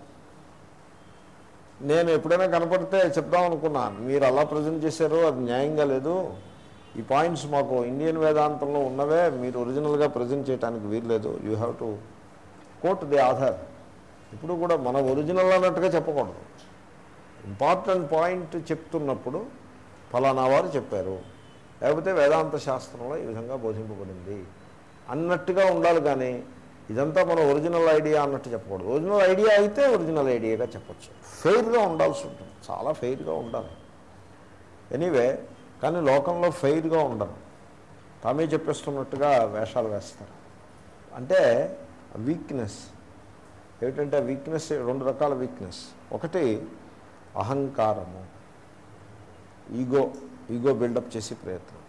నేను ఎప్పుడైనా కనపడితే చెప్దాం అనుకున్నాను. మీరు అలా ప్రజెంట్ చేశారు అది న్యాయంగా లేదు. ఈ పాయింట్స్ మాకు ఇండియన్ వేదాంతంలో ఉన్నవే. మీరు ఒరిజినల్గా ప్రజెంట్ చేయడానికి వీల్లేదు. You have to quote the aadhaar ఇప్పుడు కూడా మన ఒరిజినల్ అన్నట్టుగా చెప్పకూడదు. ఇంపార్టెంట్ పాయింట్ చెప్తున్నప్పుడు ఫలానా వారు చెప్పారు. లేకపోతే వేదాంత శాస్త్రంలో ఈ విధంగా బోధింపబడింది. అన్నట్టుగా ఉండాలి కానీ ఇదంతా మన ఒరిజినల్ ఐడియా అన్నట్టు చెప్పకూడదు. ఒరిజినల్ ఐడియా అయితే ఒరిజినల్ ఐడియాగా చెప్పచ్చు. ఫెయిర్గా ఉండాల్సి ఉంటుంది. చాలా ఫెయిర్గా ఉండాలి. ఎనీవే కానీ లోకంలో ఫెయిర్గా ఉండరు. తామే చెప్పేస్తున్నట్టుగా వేషాలు వేస్తారు. అంటే వీక్నెస్ ఏమిటంటే వీక్నెస్ రెండు రకాల వీక్నెస్ ఒకటి అహంకారము. ఈగో ఈగో బిల్డప్ చేసే ప్రయత్నం.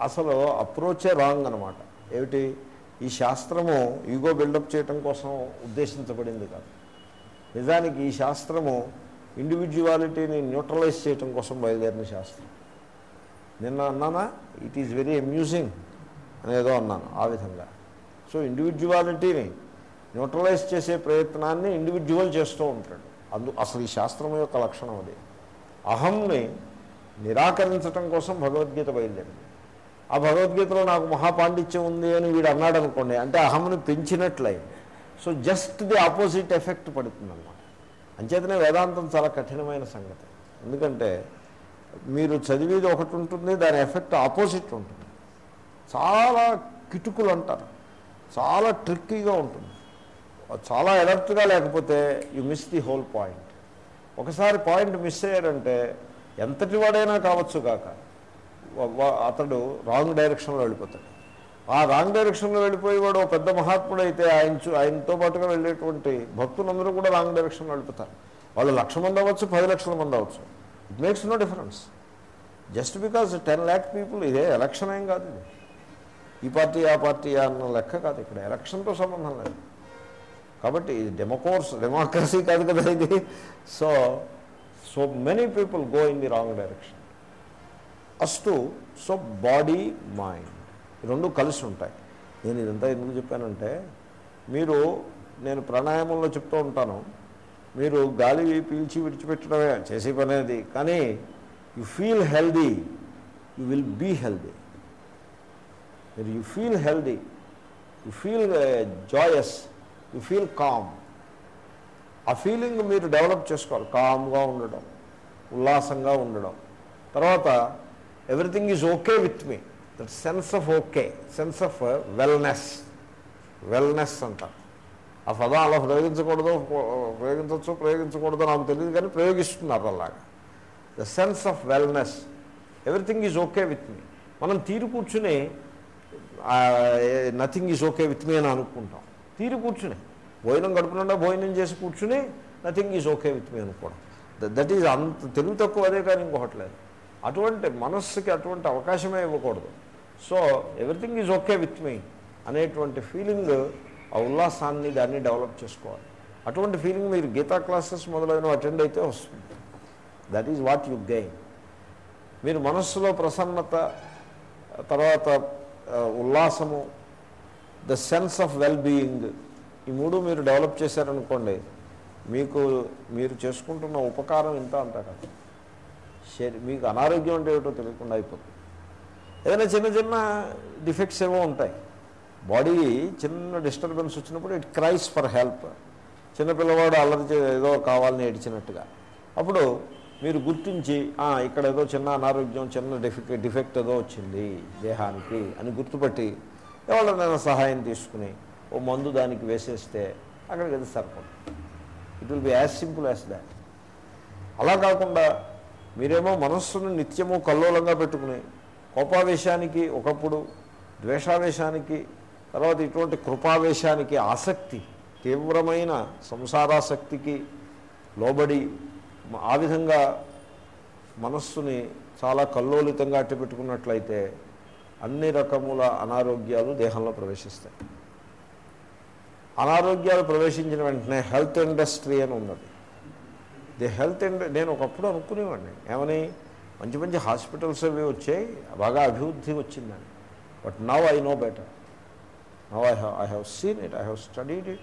అసలు అప్రోచే రాంగ్ అనమాట ఏమిటి? ఈ శాస్త్రము ఈగో బిల్డప్ చేయటం కోసం ఉద్దేశించబడింది కాదు. నిజానికి ఈ శాస్త్రము ఇండివిజువాలిటీని న్యూట్రలైజ్ చేయటం కోసం బయలుదేరిన శాస్త్రం. నిన్న అన్నానా? ఇట్ ఈజ్ వెరీ అమ్యూజింగ్ అనేదో అన్నాను ఆ విధంగా. సో ఇండివిజువాలిటీని న్యూట్రలైజ్ చేసే ప్రయత్నాన్ని ఇండివిజువల్ చేస్తూ ఉంటాడు. అందు అసలు ఈ శాస్త్రం యొక్క లక్షణం అది. అహంని నిరాకరించటం కోసం భగవద్గీత బయలుదేరింది. ఆ భగవద్గీతలో నాకు మహాపాండిత్యం ఉంది అని వీడు అన్నాడు అనుకోండి అంటే అహంని పెంచినట్లయింది. So just the opposite effect పడుతుంది అన్నమాట అంచేతనే వేదాంతం చాలా కఠినమైన సంగతి. ఎందుకంటే మీరు చదివేది ఒకటి ఉంటుంది దాని ఎఫెక్ట్ ఆపోజిట్ ఉంటుంది. చాలా కిటుకులు అంటారు. చాలా ట్రిక్కీగా ఉంటుంది. చాలా ఎలర్ట్గా లేకపోతే you miss the whole point ఒకసారి పాయింట్ మిస్ అయ్యాడంటే ఎంతటి వాడైనా కావచ్చు కాక అతడు రాంగ్ డైరెక్షన్లో వెళ్ళిపోతాడు. ఆ రాంగ్ డైరెక్షన్లో వెళ్ళిపోయేవాడు ఓ పెద్ద మహాత్ముడు అయితే ఆయన ఆయనతో పాటుగా వెళ్ళేటువంటి భక్తులందరూ కూడా రాంగ్ డైరెక్షన్లో వెళ్ళిపోతారు. వాళ్ళు లక్ష మంది అవ్వచ్చు పది లక్షల మంది అవ్వచ్చు. It makes no difference just because ten lakh people ఇదే ఎలక్షన్ ఏం కాదు ఇది. ఈ పార్టీ ఆ పార్టీ అన్న లెక్క కాదు ఇక్కడ. ఎలక్షన్తో సంబంధం లేదు. కాబట్టి ఇది డెమోకోర్స్ డెమోక్రసీ కాదు కదా ఇది. So so many people go in the wrong direction అస్తు సో బాడీ మైండ్. రెండు కలిసి ఉంటాయి. నేను ఇదంతా ఎందుకు చెప్పానంటే మీరు నేను ప్రాణాయామంలో చెప్తూ ఉంటాను. మీరు గాలి పీల్చి విడిచిపెట్టడమే చేసే పని అది. కానీ you feel healthy you will be healthy మీరు you feel healthy you feel joyous you feel calm ఆ ఫీలింగ్ మీరు డెవలప్ చేసుకోవాలి. కామ్గా ఉండడం ఉల్లాసంగా ఉండడం. తర్వాత everything is okay with me that sense of okay sense of wellness wellness అంటారు ఆ పదం అలా ప్రయోగించకూడదు ప్రయోగించవచ్చు ప్రయోగించకూడదు నాకు తెలియదు కానీ ప్రయోగిస్తున్నారు అలాగా. The sense of wellness everything is okay with me మనం తీరు కూర్చుని nothing is okay with me అని అనుకుంటాం. తీరు కూర్చుని. భోజనం గడుపునుండా భోజనం చేసి కూర్చుని nothing is okay with me అనుకోవడం. దట్ ఈజ్ అంత తెలుగు తక్కువ అదే కానీ ఇంకొకటి లేదు. అటువంటి మనస్సుకి అటువంటి అవకాశమే ఇవ్వకూడదు. So everything is okay with me అనేటువంటి ఫీలింగ్ ఆ ఉల్లాసాన్ని దాన్ని డెవలప్ చేసుకోవాలి. అటువంటి ఫీలింగ్ మీరు గీతా క్లాసెస్ మొదలైన అటెండ్ అయితే వస్తుంది. That is what you gain మీరు మనస్సులో ప్రసన్నత తర్వాత ఉల్లాసము the sense of well being ఈ మూడు మీరు డెవలప్ చేశారనుకోండి మీకు మీరు చేసుకుంటున్న ఉపకారం ఇంత అంతా కదా మీకు అనారోగ్యం అంటే ఏమిటో తెలియకుండా అయిపోతుంది. ఏదైనా చిన్న చిన్న డిఫెక్ట్స్ ఏవో ఉంటాయి. బాడీ చిన్న డిస్టర్బెన్స్ వచ్చినప్పుడు ఇట్ క్రైస్ ఫర్ హెల్ప్. చిన్నపిల్లవాడు అల్లరి ఏదో కావాలని ఏడిచినట్టుగా. అప్పుడు మీరు గుర్తించి ఇక్కడ ఏదో చిన్న అనారోగ్యం చిన్న డిఫెక్ట్ డిఫెక్ట్ ఏదో వచ్చింది దేహానికి అని గుర్తుపట్టి ఎవరినైనా సహాయం తీసుకుని ఓ మందు దానికి వేసేస్తే అక్కడికి అది సరిపడు it will be as simple as that అలా కాకుండా మీరేమో మనస్సును నిత్యము కల్లోలంగా పెట్టుకుని కోపావేశానికి ఒకప్పుడు ద్వేషావేశానికి తర్వాత ఇటువంటి కృపావేశానికి ఆసక్తి తీవ్రమైన సంసారాసక్తికి లోబడి ఆ విధంగా మనస్సుని చాలా కల్లోలితంగా అట్టిపెట్టుకున్నట్లయితే అన్ని రకముల అనారోగ్యాలు దేహంలో ప్రవేశిస్తాయి. అనారోగ్యాలు ప్రవేశించిన వెంటనే హెల్త్ ఇండస్ట్రీ అని ఉన్నది. ది హెల్త్ ఇండ నేను ఒకప్పుడు అనుకునేవాడిని. ఏమని? మంచి మంచి హాస్పిటల్స్ అవి వచ్చాయి. బాగా అభివృద్ధి వచ్చిందని. But now I know better. Now I I have seen it I have studied it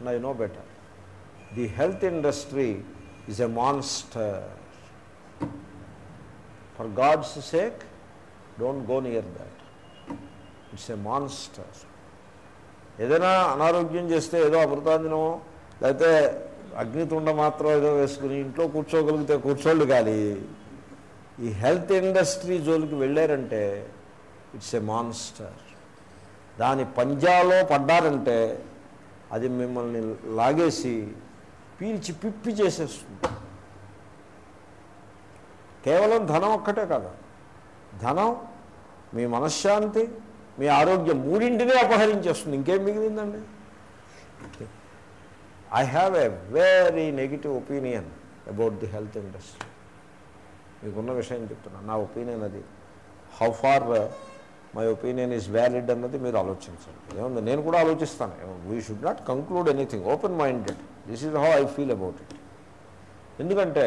and I know better. The health industry is a monster. For God's sake don't go near that. It's a monster. ఏదైనా అనారోగ్యం చేస్తే ఏదో అమృతాంజనమో లేకపోతే అగ్నితుండ మాత్రం ఏదో వేసుకుని ఇంట్లో కూర్చోగలిగితే కూర్చోళ్ళు కానీ ఈ హెల్త్ ఇండస్ట్రీ జోలికి వెళ్ళారంటే ఇట్స్ ఎ మాన్స్టర్. దాని పంజాలో పడ్డారంటే అది మిమ్మల్ని లాగేసి పీల్చి పిప్పి చేసేస్తుంది. కేవలం ధనం ఒక్కటే కాదు. ధనం మీ మనశ్శాంతి మీ ఆరోగ్యం మూడింటినే అపహరించేస్తుంది. ఇంకేం మిగిలిందండి? I have a very negative opinion about the health industry మీకున్న విషయం చెప్తున్నాను నా ఒపీనియన్ అది. How far my opinion is valid అన్నది మీరు ఆలోచించండి. ఏముంది? నేను కూడా ఆలోచిస్తాను. We should not conclude anything open minded this is how I feel about it ఎందుకంటే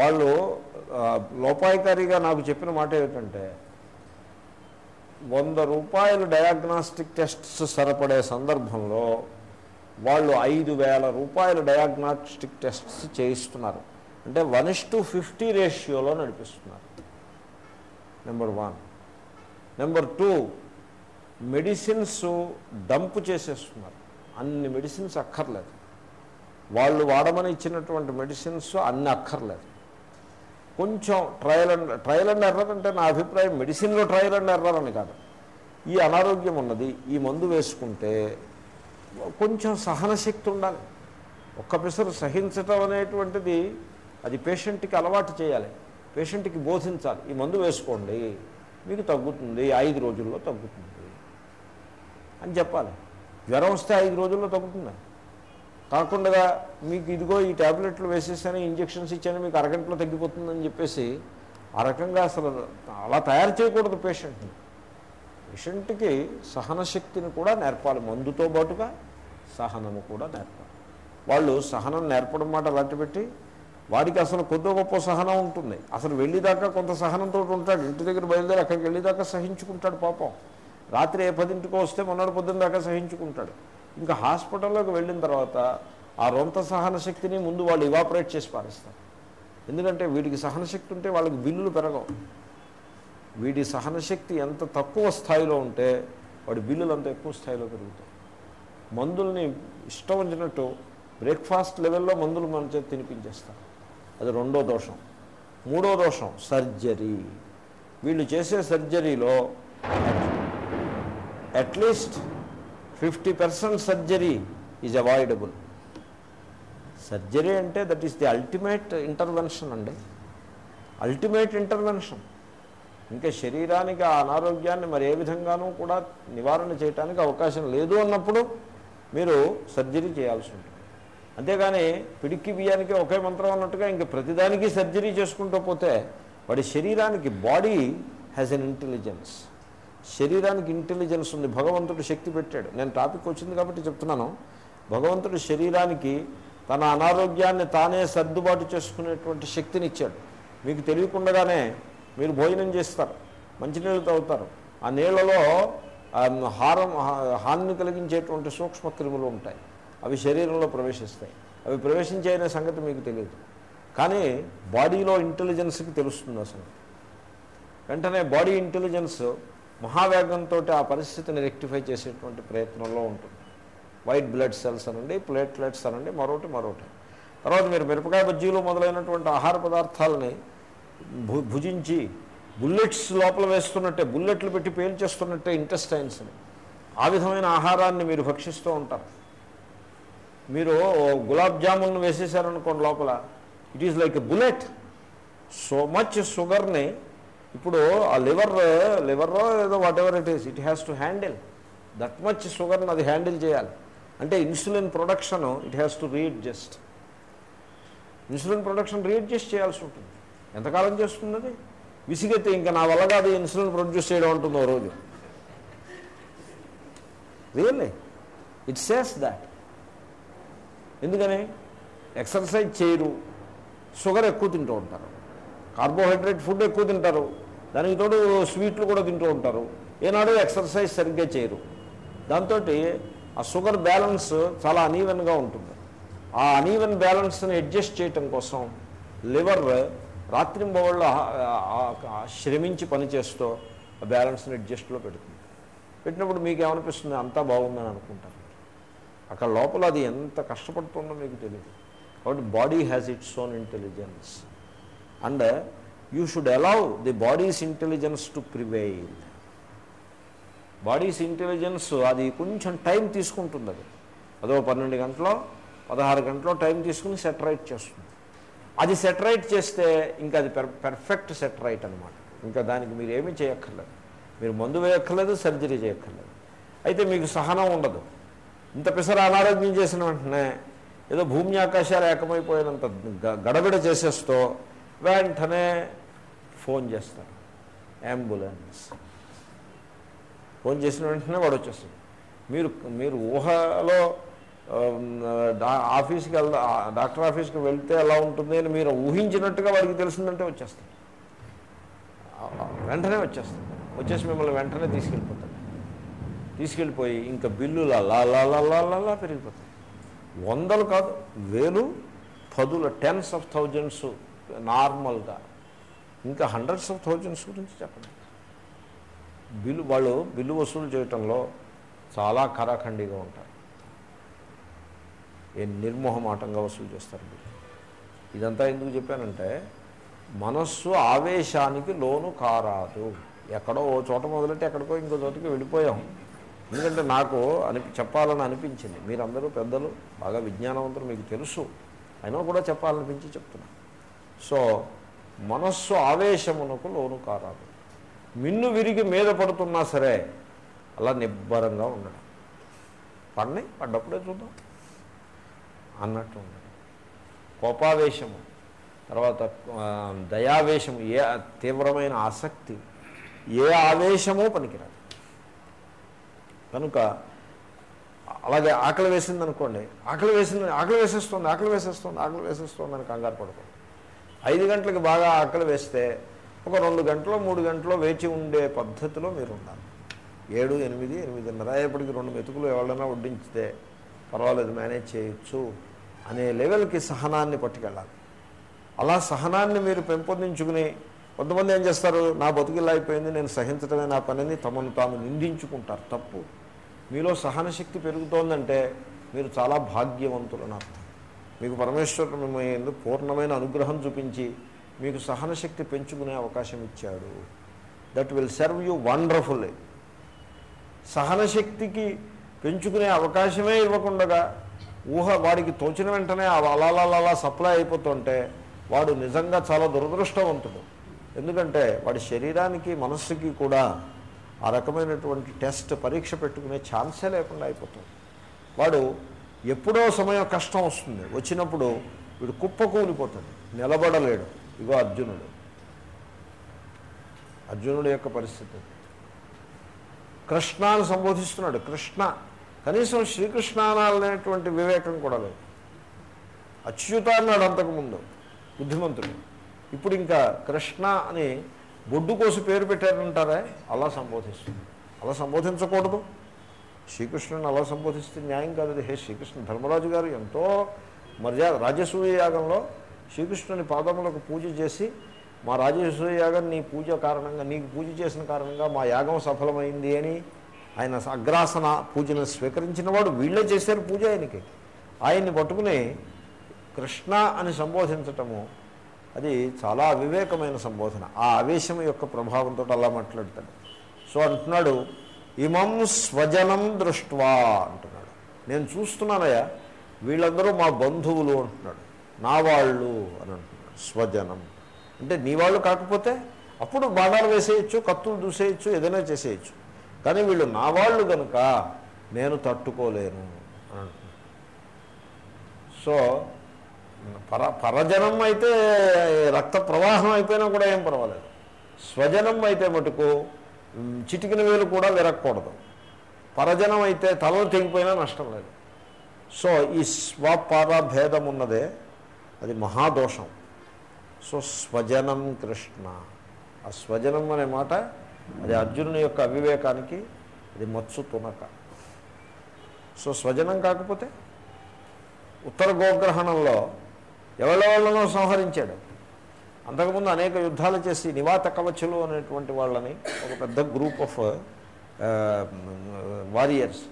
వాళ్ళు uh, లోపాయకారిగా నాకు చెప్పిన మాట ఏమిటంటే వంద రూపాయలు డయాగ్నాస్టిక్ టెస్ట్స్ సరిపడే సందర్భంలో వాళ్ళు ఐదు వేల రూపాయల డయాగ్నాస్టిక్ టెస్ట్స్ చేయిస్తున్నారు. అంటే వన్ ఇస్ టు ఫిఫ్టీ రేషియోలో నడిపిస్తున్నారు. Number one number two medicines dump చేసేస్తున్నారు. అన్ని మెడిసిన్స్ అక్కర్లేదు. వాళ్ళు వాడమని ఇచ్చినటువంటి మెడిసిన్స్ అన్ని అక్కర్లేదు. కొంచెం trial and trial and error అంటే నా అభిప్రాయం మెడిసిన్లో ట్రయల్ అండ్ ఎర్రర్ అని కాదు. ఈ అనారోగ్యం ఉన్నది ఈ మందు వేసుకుంటే కొంచెం సహనశక్తి ఉండాలి. ఒక్క పిసరు సహించటం అనేటువంటిది అది పేషెంట్కి అలవాటు చేయాలి. పేషెంట్కి బోధించాలి. ఈ మందు వేసుకోండి మీకు తగ్గుతుంది ఐదు రోజుల్లో తగ్గుతుంది అని చెప్పాలి. జ్వరం వస్తే ఐదు రోజుల్లో తగ్గుతుందా? కాకుండా మీకు ఇదిగో ఈ ట్యాబ్లెట్లు వేసేసాను ఇంజక్షన్స్ ఇచ్చాను మీకు అరగంటలో తగ్గిపోతుందని చెప్పేసి ఆ రకంగా అసలు అలా తయారు చేయకూడదు పేషెంట్ని. పేషెంట్కి సహనశక్తిని కూడా నేర్పాలి. మందుతో పాటుగా సహనము కూడా నేర్పాలి. వాళ్ళు సహనం నేర్పడం మాట అలాంటి పెట్టి వాడికి అసలు కొద్దో గొప్ప సహనం ఉంటుంది. అసలు వెళ్ళేదాకా కొంత సహనంతో ఉంటాడు. ఇంటి దగ్గర బయలుదేరి అక్కడికి వెళ్ళేదాకా సహించుకుంటాడు పాపం. రాత్రి ఏ పదింటికో వస్తే మొన్నటి పొద్దున్న దాకా సహించుకుంటాడు. ఇంకా హాస్పిటల్లోకి వెళ్ళిన తర్వాత ఆ రొంత సహన శక్తిని ముందు వాళ్ళు ఇవాపరేట్ చేసి పారేస్తారు. ఎందుకంటే వీడికి సహనశక్తి ఉంటే వాళ్ళకి బిల్లులు పెరగవు. వీడి సహనశక్తి ఎంత తక్కువ స్థాయిలో ఉంటే వాడి బిల్లులు అంత ఎక్కువ స్థాయిలో పెరుగుతాయి. మందుల్ని ఇష్టం వచ్చినట్టు బ్రేక్ఫాస్ట్ లెవెల్లో మందులు మన చేతి తినిపించేస్తారు. అది రెండో దోషం. మూడో దోషం సర్జరీ. వీళ్ళు చేసే సర్జరీలో at least fifty percent surgery is avoidable surgery అంటే that is the ultimate intervention అండి. అల్టిమేట్ ఇంటర్వెన్షన్ ఇంకా శరీరానికి ఆ అనారోగ్యాన్ని మరి ఏ విధంగానూ కూడా నివారణ చేయడానికి అవకాశం లేదు అన్నప్పుడు మీరు సర్జరీ చేయాల్సి ఉంటుంది. అంతేగాని పిడికి బియ్యానికి ఒకే మంత్రం అన్నట్టుగా ఇంక ప్రతిదానికి సర్జరీ చేసుకుంటూ పోతే వాడి శరీరానికి బాడీ హ్యాస్ ఎన్ ఇంటెలిజెన్స్ శరీరానికి ఇంటెలిజెన్స్ ఉంది. భగవంతుడు శక్తి పెట్టాడు. నేను టాపిక్ వచ్చింది కాబట్టి చెప్తున్నాను. భగవంతుడు శరీరానికి తన అనారోగ్యాన్ని తానే సర్దుబాటు చేసుకునేటువంటి శక్తిని ఇచ్చాడు మీకు తెలియకుండానే మీరు భోజనం చేస్తారు మంచినీళ్ళు తాగుతారు. ఆ నీళ్ళలో హారం హా- హాని కలిగించేటువంటి సూక్ష్మ క్రిములు ఉంటాయి. అవి శరీరంలో ప్రవేశిస్తాయి. అవి ప్రవేశించే సంగతి మీకు తెలియదు. కానీ బాడీలో ఇంటెలిజెన్స్కి తెలుస్తుంది అసలు. వెంటనే బాడీ ఇంటెలిజెన్స్ మహావేగంతో ఆ పరిస్థితిని రెక్టిఫై చేసేటువంటి ప్రయత్నంలో ఉంటుంది. వైట్ బ్లడ్ సెల్స్ అనండి ప్లేట్లెట్స్ అనండి మరొకటి మరొకటి. తర్వాత మీరు మిరపకాయ బజ్జీలు మొదలైనటువంటి ఆహార పదార్థాలని భుజించి బుల్లెట్స్ లోపల వేస్తున్నట్టే బుల్లెట్లు పెట్టి పేల్చేస్తున్నట్టే ఇంటెస్టైన్స్ని ఆ విధమైన ఆహారాన్ని మీరు భక్షిస్తూ ఉంటారు. మీరు గులాబ్ జామున్ వేసేసారనుకోండి లోపల it is like a bullet so much షుగర్ని ఇప్పుడు ఆ లివర్ లివర్ ఏదో whatever it is it has to handle that much షుగర్ని అది హ్యాండిల్ చేయాలి. అంటే insulin production it has to readjust insulin production readjust చేయాల్సి ఉంటుంది. ఎంతకాలం చేస్తుంది అది విసిగెత్తి ఇంకా నా వల్ల కాదు ఇన్సులిన్ ప్రొడ్యూస్ చేయడం ఉంటుంది ఓ రోజు. రియల్లీ ఇట్ సేస్ దాట్ ఎందుకని? ఎక్సర్సైజ్ చేయరు. షుగర్ ఎక్కువ తింటూ ఉంటారు. కార్బోహైడ్రేట్ ఫుడ్ ఎక్కువ తింటారు. దానికి తోడు స్వీట్లు కూడా తింటూ ఉంటారు. ఏనాడు ఎక్సర్సైజ్ సరిగ్గా చేయరు. దాంతో ఆ షుగర్ బ్యాలెన్స్ చాలా అనీవెన్గా ఉంటుంది. ఆ అనీవెన్ బ్యాలెన్స్ని అడ్జస్ట్ చేయటం కోసం లివర్ రాత్రింబవళ్ళు శ్రమించి పనిచేస్తూ ఆ బ్యాలెన్స్ని అడ్జస్ట్లో పెడుతుంది. పెట్టినప్పుడు మీకు ఏమనిపిస్తుంది అంతా బాగుందని అనుకుంటారు. అక్కడ లోపల అది ఎంత కష్టపడుతుందో మీకు తెలియదు కాబట్టి body has its own intelligence. And you should allow the body's intelligence to prevail. Body's intelligence అది కొంచెం టైం తీసుకుంటుంది అది. అదో పన్నెండు గంటలో పదహారు గంటలో టైం తీసుకుని సెటరైట్ చేస్తుంది. అది సెటరైట్ చేస్తే ఇంకా అది పెర్ పెర్ఫెక్ట్ సెటరైట్ అనమాట ఇంకా దానికి మీరు ఏమీ చేయక్కర్లేదు. మీరు మందు వేయక్కర్లేదు సర్జరీ చేయక్కర్లేదు. అయితే మీకు సహనం ఉండదు. ఇంత పిసర అనారోగ్యం చేసిన వెంటనే ఏదో భూమి ఆకాశాలు ఏకమైపోయినంత గ- గడబిడ చేసేస్తూ వెంటనే ఫోన్ చేస్తారు. అంబులెన్స్. ఫోన్ చేసిన వెంటనే వాడు వచ్చేస్తుంది మీరు మీరు ఊహలో ఆఫీస్కి వెళ్దా డాక్టర్ ఆఫీస్కి వెళ్తే ఎలా ఉంటుంది అని మీరు ఊహించినట్టుగా వాడికి తెలిసిందంటే వచ్చేస్తాడు వెంటనే వచ్చేస్తాడు వచ్చేసి మిమ్మల్ని వెంటనే తీసుకెళ్ళిపోతాడు తీసుకెళ్ళిపోయి ఇంకా బిల్లులు అలా అలా అలా పెరిగిపోతాయి. వందలు కాదు వేలు పదుల టెన్స్ ఆఫ్ థౌజండ్స్ నార్మల్గా. ఇంకా హండ్రెడ్స్ ఆఫ్ థౌజండ్స్ గురించి చెప్పండి. బిల్లు వాళ్ళు బిల్లు వసూలు చేయటంలో చాలా కరాఖండిగా ఉంటారు. ఏ నిర్మోహమాటంగా వసూలు చేస్తారు మీరు. ఇదంతా ఎందుకు చెప్పానంటే మనస్సు ఆవేశానికి లోను కారాదు. ఎక్కడో ఓ చోట మొదలెట్టి ఎక్కడికో ఇంకో చోటకి వెళ్ళిపోయాం. ఎందుకంటే నాకు అని చెప్పాలని అనిపించింది. మీరందరూ పెద్దలు బాగా విజ్ఞానవంతులు మీకు తెలుసు. అయినా కూడా చెప్పాలనిపించి చెప్తున్నా. సో మనస్సు ఆవేశమునకు లోను కారాదు. మిన్ను విరిగి మీద పడుతున్నా సరే అలా నిబ్బరంగా ఉండడం. పడినాయి పడ్డప్పుడే చూద్దాం. అన్నట్టు ఉంది కోపావేశము తర్వాత దయావేశము ఏ తీవ్రమైన ఆసక్తి ఏ ఆవేశమో పనికిరాదు. కనుక అలాగే ఆకలి వేసింది అనుకోండి ఆకలి వేసింది ఆకలి వేసేస్తుంది ఆకలి వేసేస్తుంది ఆకలి వేసేస్తుంది అని కంగారు పడుతుంది ఐదు గంటలకు బాగా ఆకలి వేస్తే ఒక రెండు గంటలో మూడు గంటలో వేచి ఉండే పద్ధతిలో మీరు ఉండాలి. ఏడు ఎనిమిది ఎనిమిదిన్నర అయ్యేప్పటికి రెండు మెతుకులు ఎవరైనా వడ్డించితే పర్వాలేదు మేనేజ్ చేయొచ్చు అనే లెవెల్కి సహనాన్ని పట్టుకెళ్ళాలి. అలా సహనాన్ని మీరు పెంపొందించుకుని కొంతమంది ఏం చేస్తారు నా బతుకిలా అయిపోయింది నేను సహించడమే నా పనిని తమను తాము నిందించుకుంటారు. తప్పు. మీలో సహనశక్తి పెరుగుతోందంటే మీరు చాలా భాగ్యవంతులని అర్థం. మీకు పరమేశ్వరుడు మిమ్మల్ని ఎందుకు పూర్ణమైన అనుగ్రహం చూపించి మీకు సహనశక్తి పెంచుకునే అవకాశం ఇచ్చాడు. That will serve you wonderfully సహనశక్తికి పెంచుకునే అవకాశమే ఇవ్వకుండా ఊహ వాడికి తోచిన వెంటనే అలా అలా సప్లై అయిపోతుంటే వాడు నిజంగా చాలా దురదృష్టవంతుడు. ఎందుకంటే వాడి శరీరానికి మనస్సుకి కూడా ఆ రకమైనటువంటి టెస్ట్ పరీక్ష పెట్టుకునే ఛాన్సే లేకుండా అయిపోతుంది. వాడు ఎప్పుడో సమయం కష్టం వస్తుంది. వచ్చినప్పుడు వీడు కుప్ప నిలబడలేడు. ఇగో అర్జునుడు. అర్జునుడి యొక్క పరిస్థితి. కృష్ణాను సంబోధిస్తున్నాడు. కృష్ణ కనీసం శ్రీకృష్ణానాలనేటువంటి వివేకం కూడా లేదు. అచ్యుత అన్నాడు అంతకుముందు బుద్ధిమంతుడు. ఇప్పుడు ఇంకా కృష్ణ అని బొడ్డు కోసి పేరు పెట్టారంటారే? అలా సంబోధిస్తుంది. అలా సంబోధించకూడదు. శ్రీకృష్ణుని అలా సంబోధిస్తే న్యాయం కాదు. హే శ్రీకృష్ణ ధర్మరాజు గారు ఎంతో మర్యాద రాజసూయ యాగంలో శ్రీకృష్ణుని పాదములకు పూజ చేసి మా రాజసూయ యాగం నీ పూజ కారణంగా నీకు పూజ చేసిన కారణంగా మా యాగం సఫలమైంది అని ఆయన అగ్రాసన పూజను స్వీకరించిన వాడు వీళ్ళే చేశారు పూజ ఆయనకి. ఆయన్ని పట్టుకుని కృష్ణ అని సంబోధించటము అది చాలా అవివేకమైన సంబోధన. ఆ ఆవేశం యొక్క ప్రభావంతో అలా మాట్లాడతాడు. సో అంటున్నాడు ఇమం స్వజనం దృష్ట్వా అంటున్నాడు. నేను చూస్తున్నానయ్యా వీళ్ళందరూ మా బంధువులు అంటున్నాడు. నా వాళ్ళు అని అంటున్నాడు. స్వజనం అంటే నీ వాళ్ళు కాకపోతే అప్పుడు బాణాలు వేసేయచ్చు కత్తులు దూసేయచ్చు ఏదైనా చేసేయచ్చు. కానీ వీళ్ళు నా వాళ్ళు కనుక నేను తట్టుకోలేను అని సో పర పరజనం అయితే రక్త ప్రవాహం అయిపోయినా కూడా ఏం పర్వాలేదు. స్వజనం అయితే మటుకు చిటికిన వేలు కూడా విరగకూడదు. పరజనం అయితే తలలు తెగిపోయినా నష్టం లేదు. సో ఈ స్వపర భేదం ఉన్నదే అది మహాదోషం. సో స్వజనం కృష్ణ. ఆ స్వజనం అనే మాట అది అర్జునుని యొక్క అవివేకానికి అది మత్సు తునక. సో స్వజనం కాకపోతే ఉత్తర గోగ్రహణంలో ఎవరెవళ్ళనో సంహరించాడు. అంతకుముందు అనేక యుద్ధాలు చేసి నివాత కవచులు అనేటువంటి వాళ్ళని ఒక పెద్ద గ్రూప్ ఆఫ్ వారియర్స్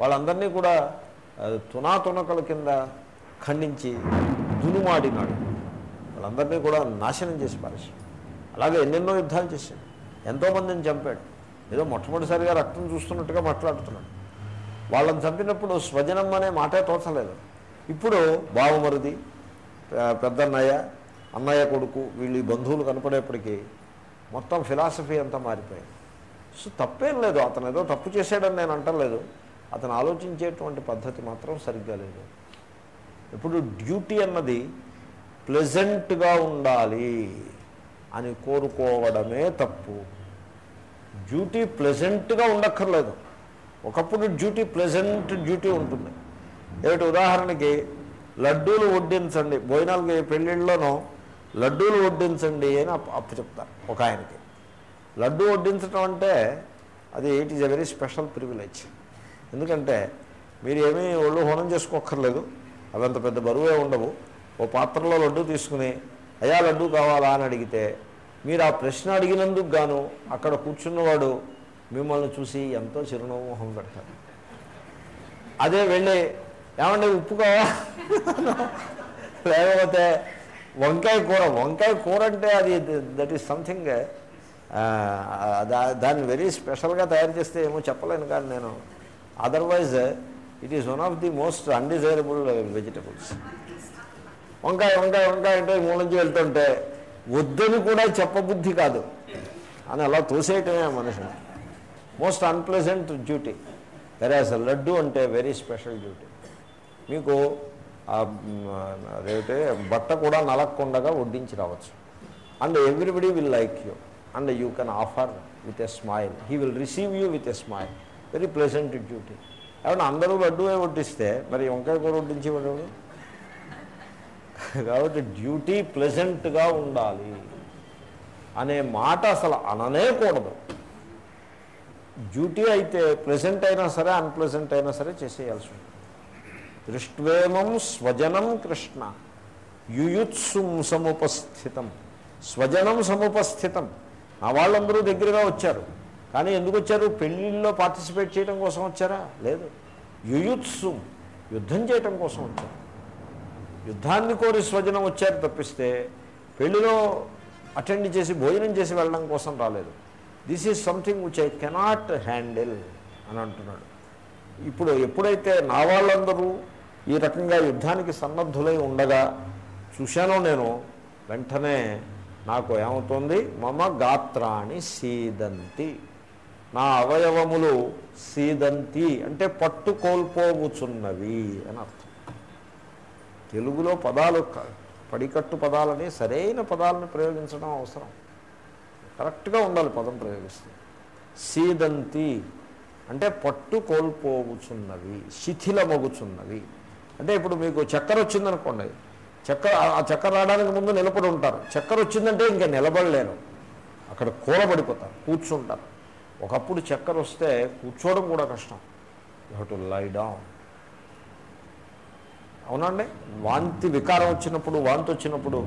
వాళ్ళందరినీ కూడా తునా తునాతునకల కింద ఖండించి దునుమాడినాడు. వాళ్ళందరినీ కూడా నాశనం చేసి పారేశాడు. అలాగే ఎన్నెన్నో యుద్ధాలు చేశాడు. ఎంతోమందిని చంపాడు. ఏదో మొట్టమొదటిసారిగా రక్తం చూస్తున్నట్టుగా మాట్లాడుతున్నాడు. వాళ్ళని చంపినప్పుడు స్వజనం అనే మాటే తోచలేదు. ఇప్పుడు బావమరిది పెద్దన్నయ్య అన్నయ్య కొడుకు వీళ్ళు బంధువులు కనపడేప్పటికీ మొత్తం ఫిలాసఫీ అంతా మారిపోయింది. సో తప్పేం లేదు. అతను ఏదో తప్పు చేశాడని నేను అంటలేదు. అతను ఆలోచించేటువంటి పద్ధతి మాత్రం సరిగ్గా లేదు. ఇప్పుడు డ్యూటీ అన్నది ప్లెజెంట్గా ఉండాలి అని కోరుకోవడమే తప్పు. డ్యూటీ ప్లెజెంట్గా ఉండక్కర్లేదు. ఒకప్పుడు డ్యూటీ ప్లెజెంట్ డ్యూటీ ఉంటుంది. ఏమిటి ఉదాహరణకి లడ్డూలు వడ్డించండి. భోజనాలకి పెళ్ళిళ్ళలోనూ లడ్డూలు వడ్డించండి అని అప్పు చెప్తారు ఒక ఆయనకి. లడ్డు వడ్డించడం అంటే అది it is a very special privilege. ఎందుకంటే మీరు ఏమీ ఒళ్ళు హోనం చేసుకోక్కర్లేదు. అవి అంత పెద్ద బరువే ఉండవు. ఓ పాత్రలో లడ్డు తీసుకుని అయా లడ్డు కావాలా? అని అడిగితే మీరు ఆ ప్రశ్న అడిగినందుకు గాను అక్కడ కూర్చున్నవాడు మిమ్మల్ని చూసి ఎంతో చిరునవ్వు మొహం పెడతాడు. అదే వెళ్ళి ఏమంటే ఉప్పు కావా? లేకపోతే వంకాయ కూర వంకాయ కూర అంటే అది దట్ ఈస్ సంథింగ్ దాన్ని వెరీ స్పెషల్గా తయారు చేస్తే ఏమో చెప్పలేను కానీ నేను otherwise it is one of the most undesirable vegetables. వంకాయ వంకాయ వంకాయ అంటే మూల నుంచి వెళ్తుంటే వద్దని కూడా చెప్పబుద్ధి కాదు. అని అలా తోసేయటమే ఆ మనిషిని మోస్ట్ అన్ప్లెజెంట్ డ్యూటీ వెరాజ్ లడ్డు అంటే వెరీ స్పెషల్ డ్యూటీ మీకు అదేమిటి బట్ట కూడా నలక్కుండగా వడ్డించి రావచ్చు. And everybody will like you and you can offer with a smile he will receive you with a smile very pleasant duty ఏమన్నా అందరూ లడ్డూ వడ్డిస్తే మరి వంకాయ కూర వడ్డించి కాబట్టి డ్యూటీ ప్లెజెంట్గా ఉండాలి అనే మాట అసలు అననేకూడదు డ్యూటీ అయితే ప్లెజెంట్ అయినా సరే అన్ప్లెజెంట్ అయినా సరే చేసేయాల్సి ఉంటుంది. దృష్వేమం స్వజనం కృష్ణ యుయుత్సుం సముపస్థితం. స్వజనం సముపస్థితం. నా వాళ్ళందరూ దగ్గరగా వచ్చారు. కానీ ఎందుకు వచ్చారు? పెళ్ళిళ్ళలో పార్టిసిపేట్ చేయడం కోసం వచ్చారా? లేదు. యుయుత్సుం యుద్ధం చేయటం కోసం వచ్చారు. యుద్ధాన్ని కోరి స్వజనం వచ్చారు తప్పిస్తే పెళ్ళిలో అటెండ్ చేసి భోజనం చేసి వెళ్ళడం కోసం రాలేదు. This is something which I cannot handle అని అంటున్నాడు. ఇప్పుడు ఎప్పుడైతే నా వాళ్ళందరూ ఈ రకంగా యుద్ధానికి సన్నద్ధులై ఉండగా చూశానో నేను వెంటనే నాకు ఏమవుతుంది? మమ గాత్రాన్ని సీదంతి. నా అవయవములు సీదంతి అంటే పట్టు కోల్పోవుచున్నవి అని అర్థం. తెలుగులో పదాలు పడికట్టు పదాలని సరైన పదాలను ప్రయోగించడం అవసరం. కరెక్ట్గా ఉండాలి పదం ప్రయోగిస్తే. సీదంతి అంటే పట్టు కోల్పోవుచున్నవి శిథిలమగుచున్నవి. అంటే ఇప్పుడు మీకు చక్కెర వచ్చిందనుకోండి చక్కెర ఆ చక్కెర రావడానికి ముందు నిలబడి ఉంటారు. చక్కెర వచ్చిందంటే ఇంకా నిలబడలేరు. అక్కడ కూలబడిపోతారు కూర్చుంటారు. ఒకప్పుడు చక్కెర వస్తే కూర్చోవడం కూడా కష్టం. యూ టు లై డౌన్ అవునండి. వాంతి వికారం వచ్చినప్పుడు వాంతి వచ్చినప్పుడు.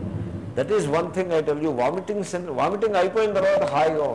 That is one thing I tell you vomiting vomiting అయిపోయిన తర్వాత హాయిగా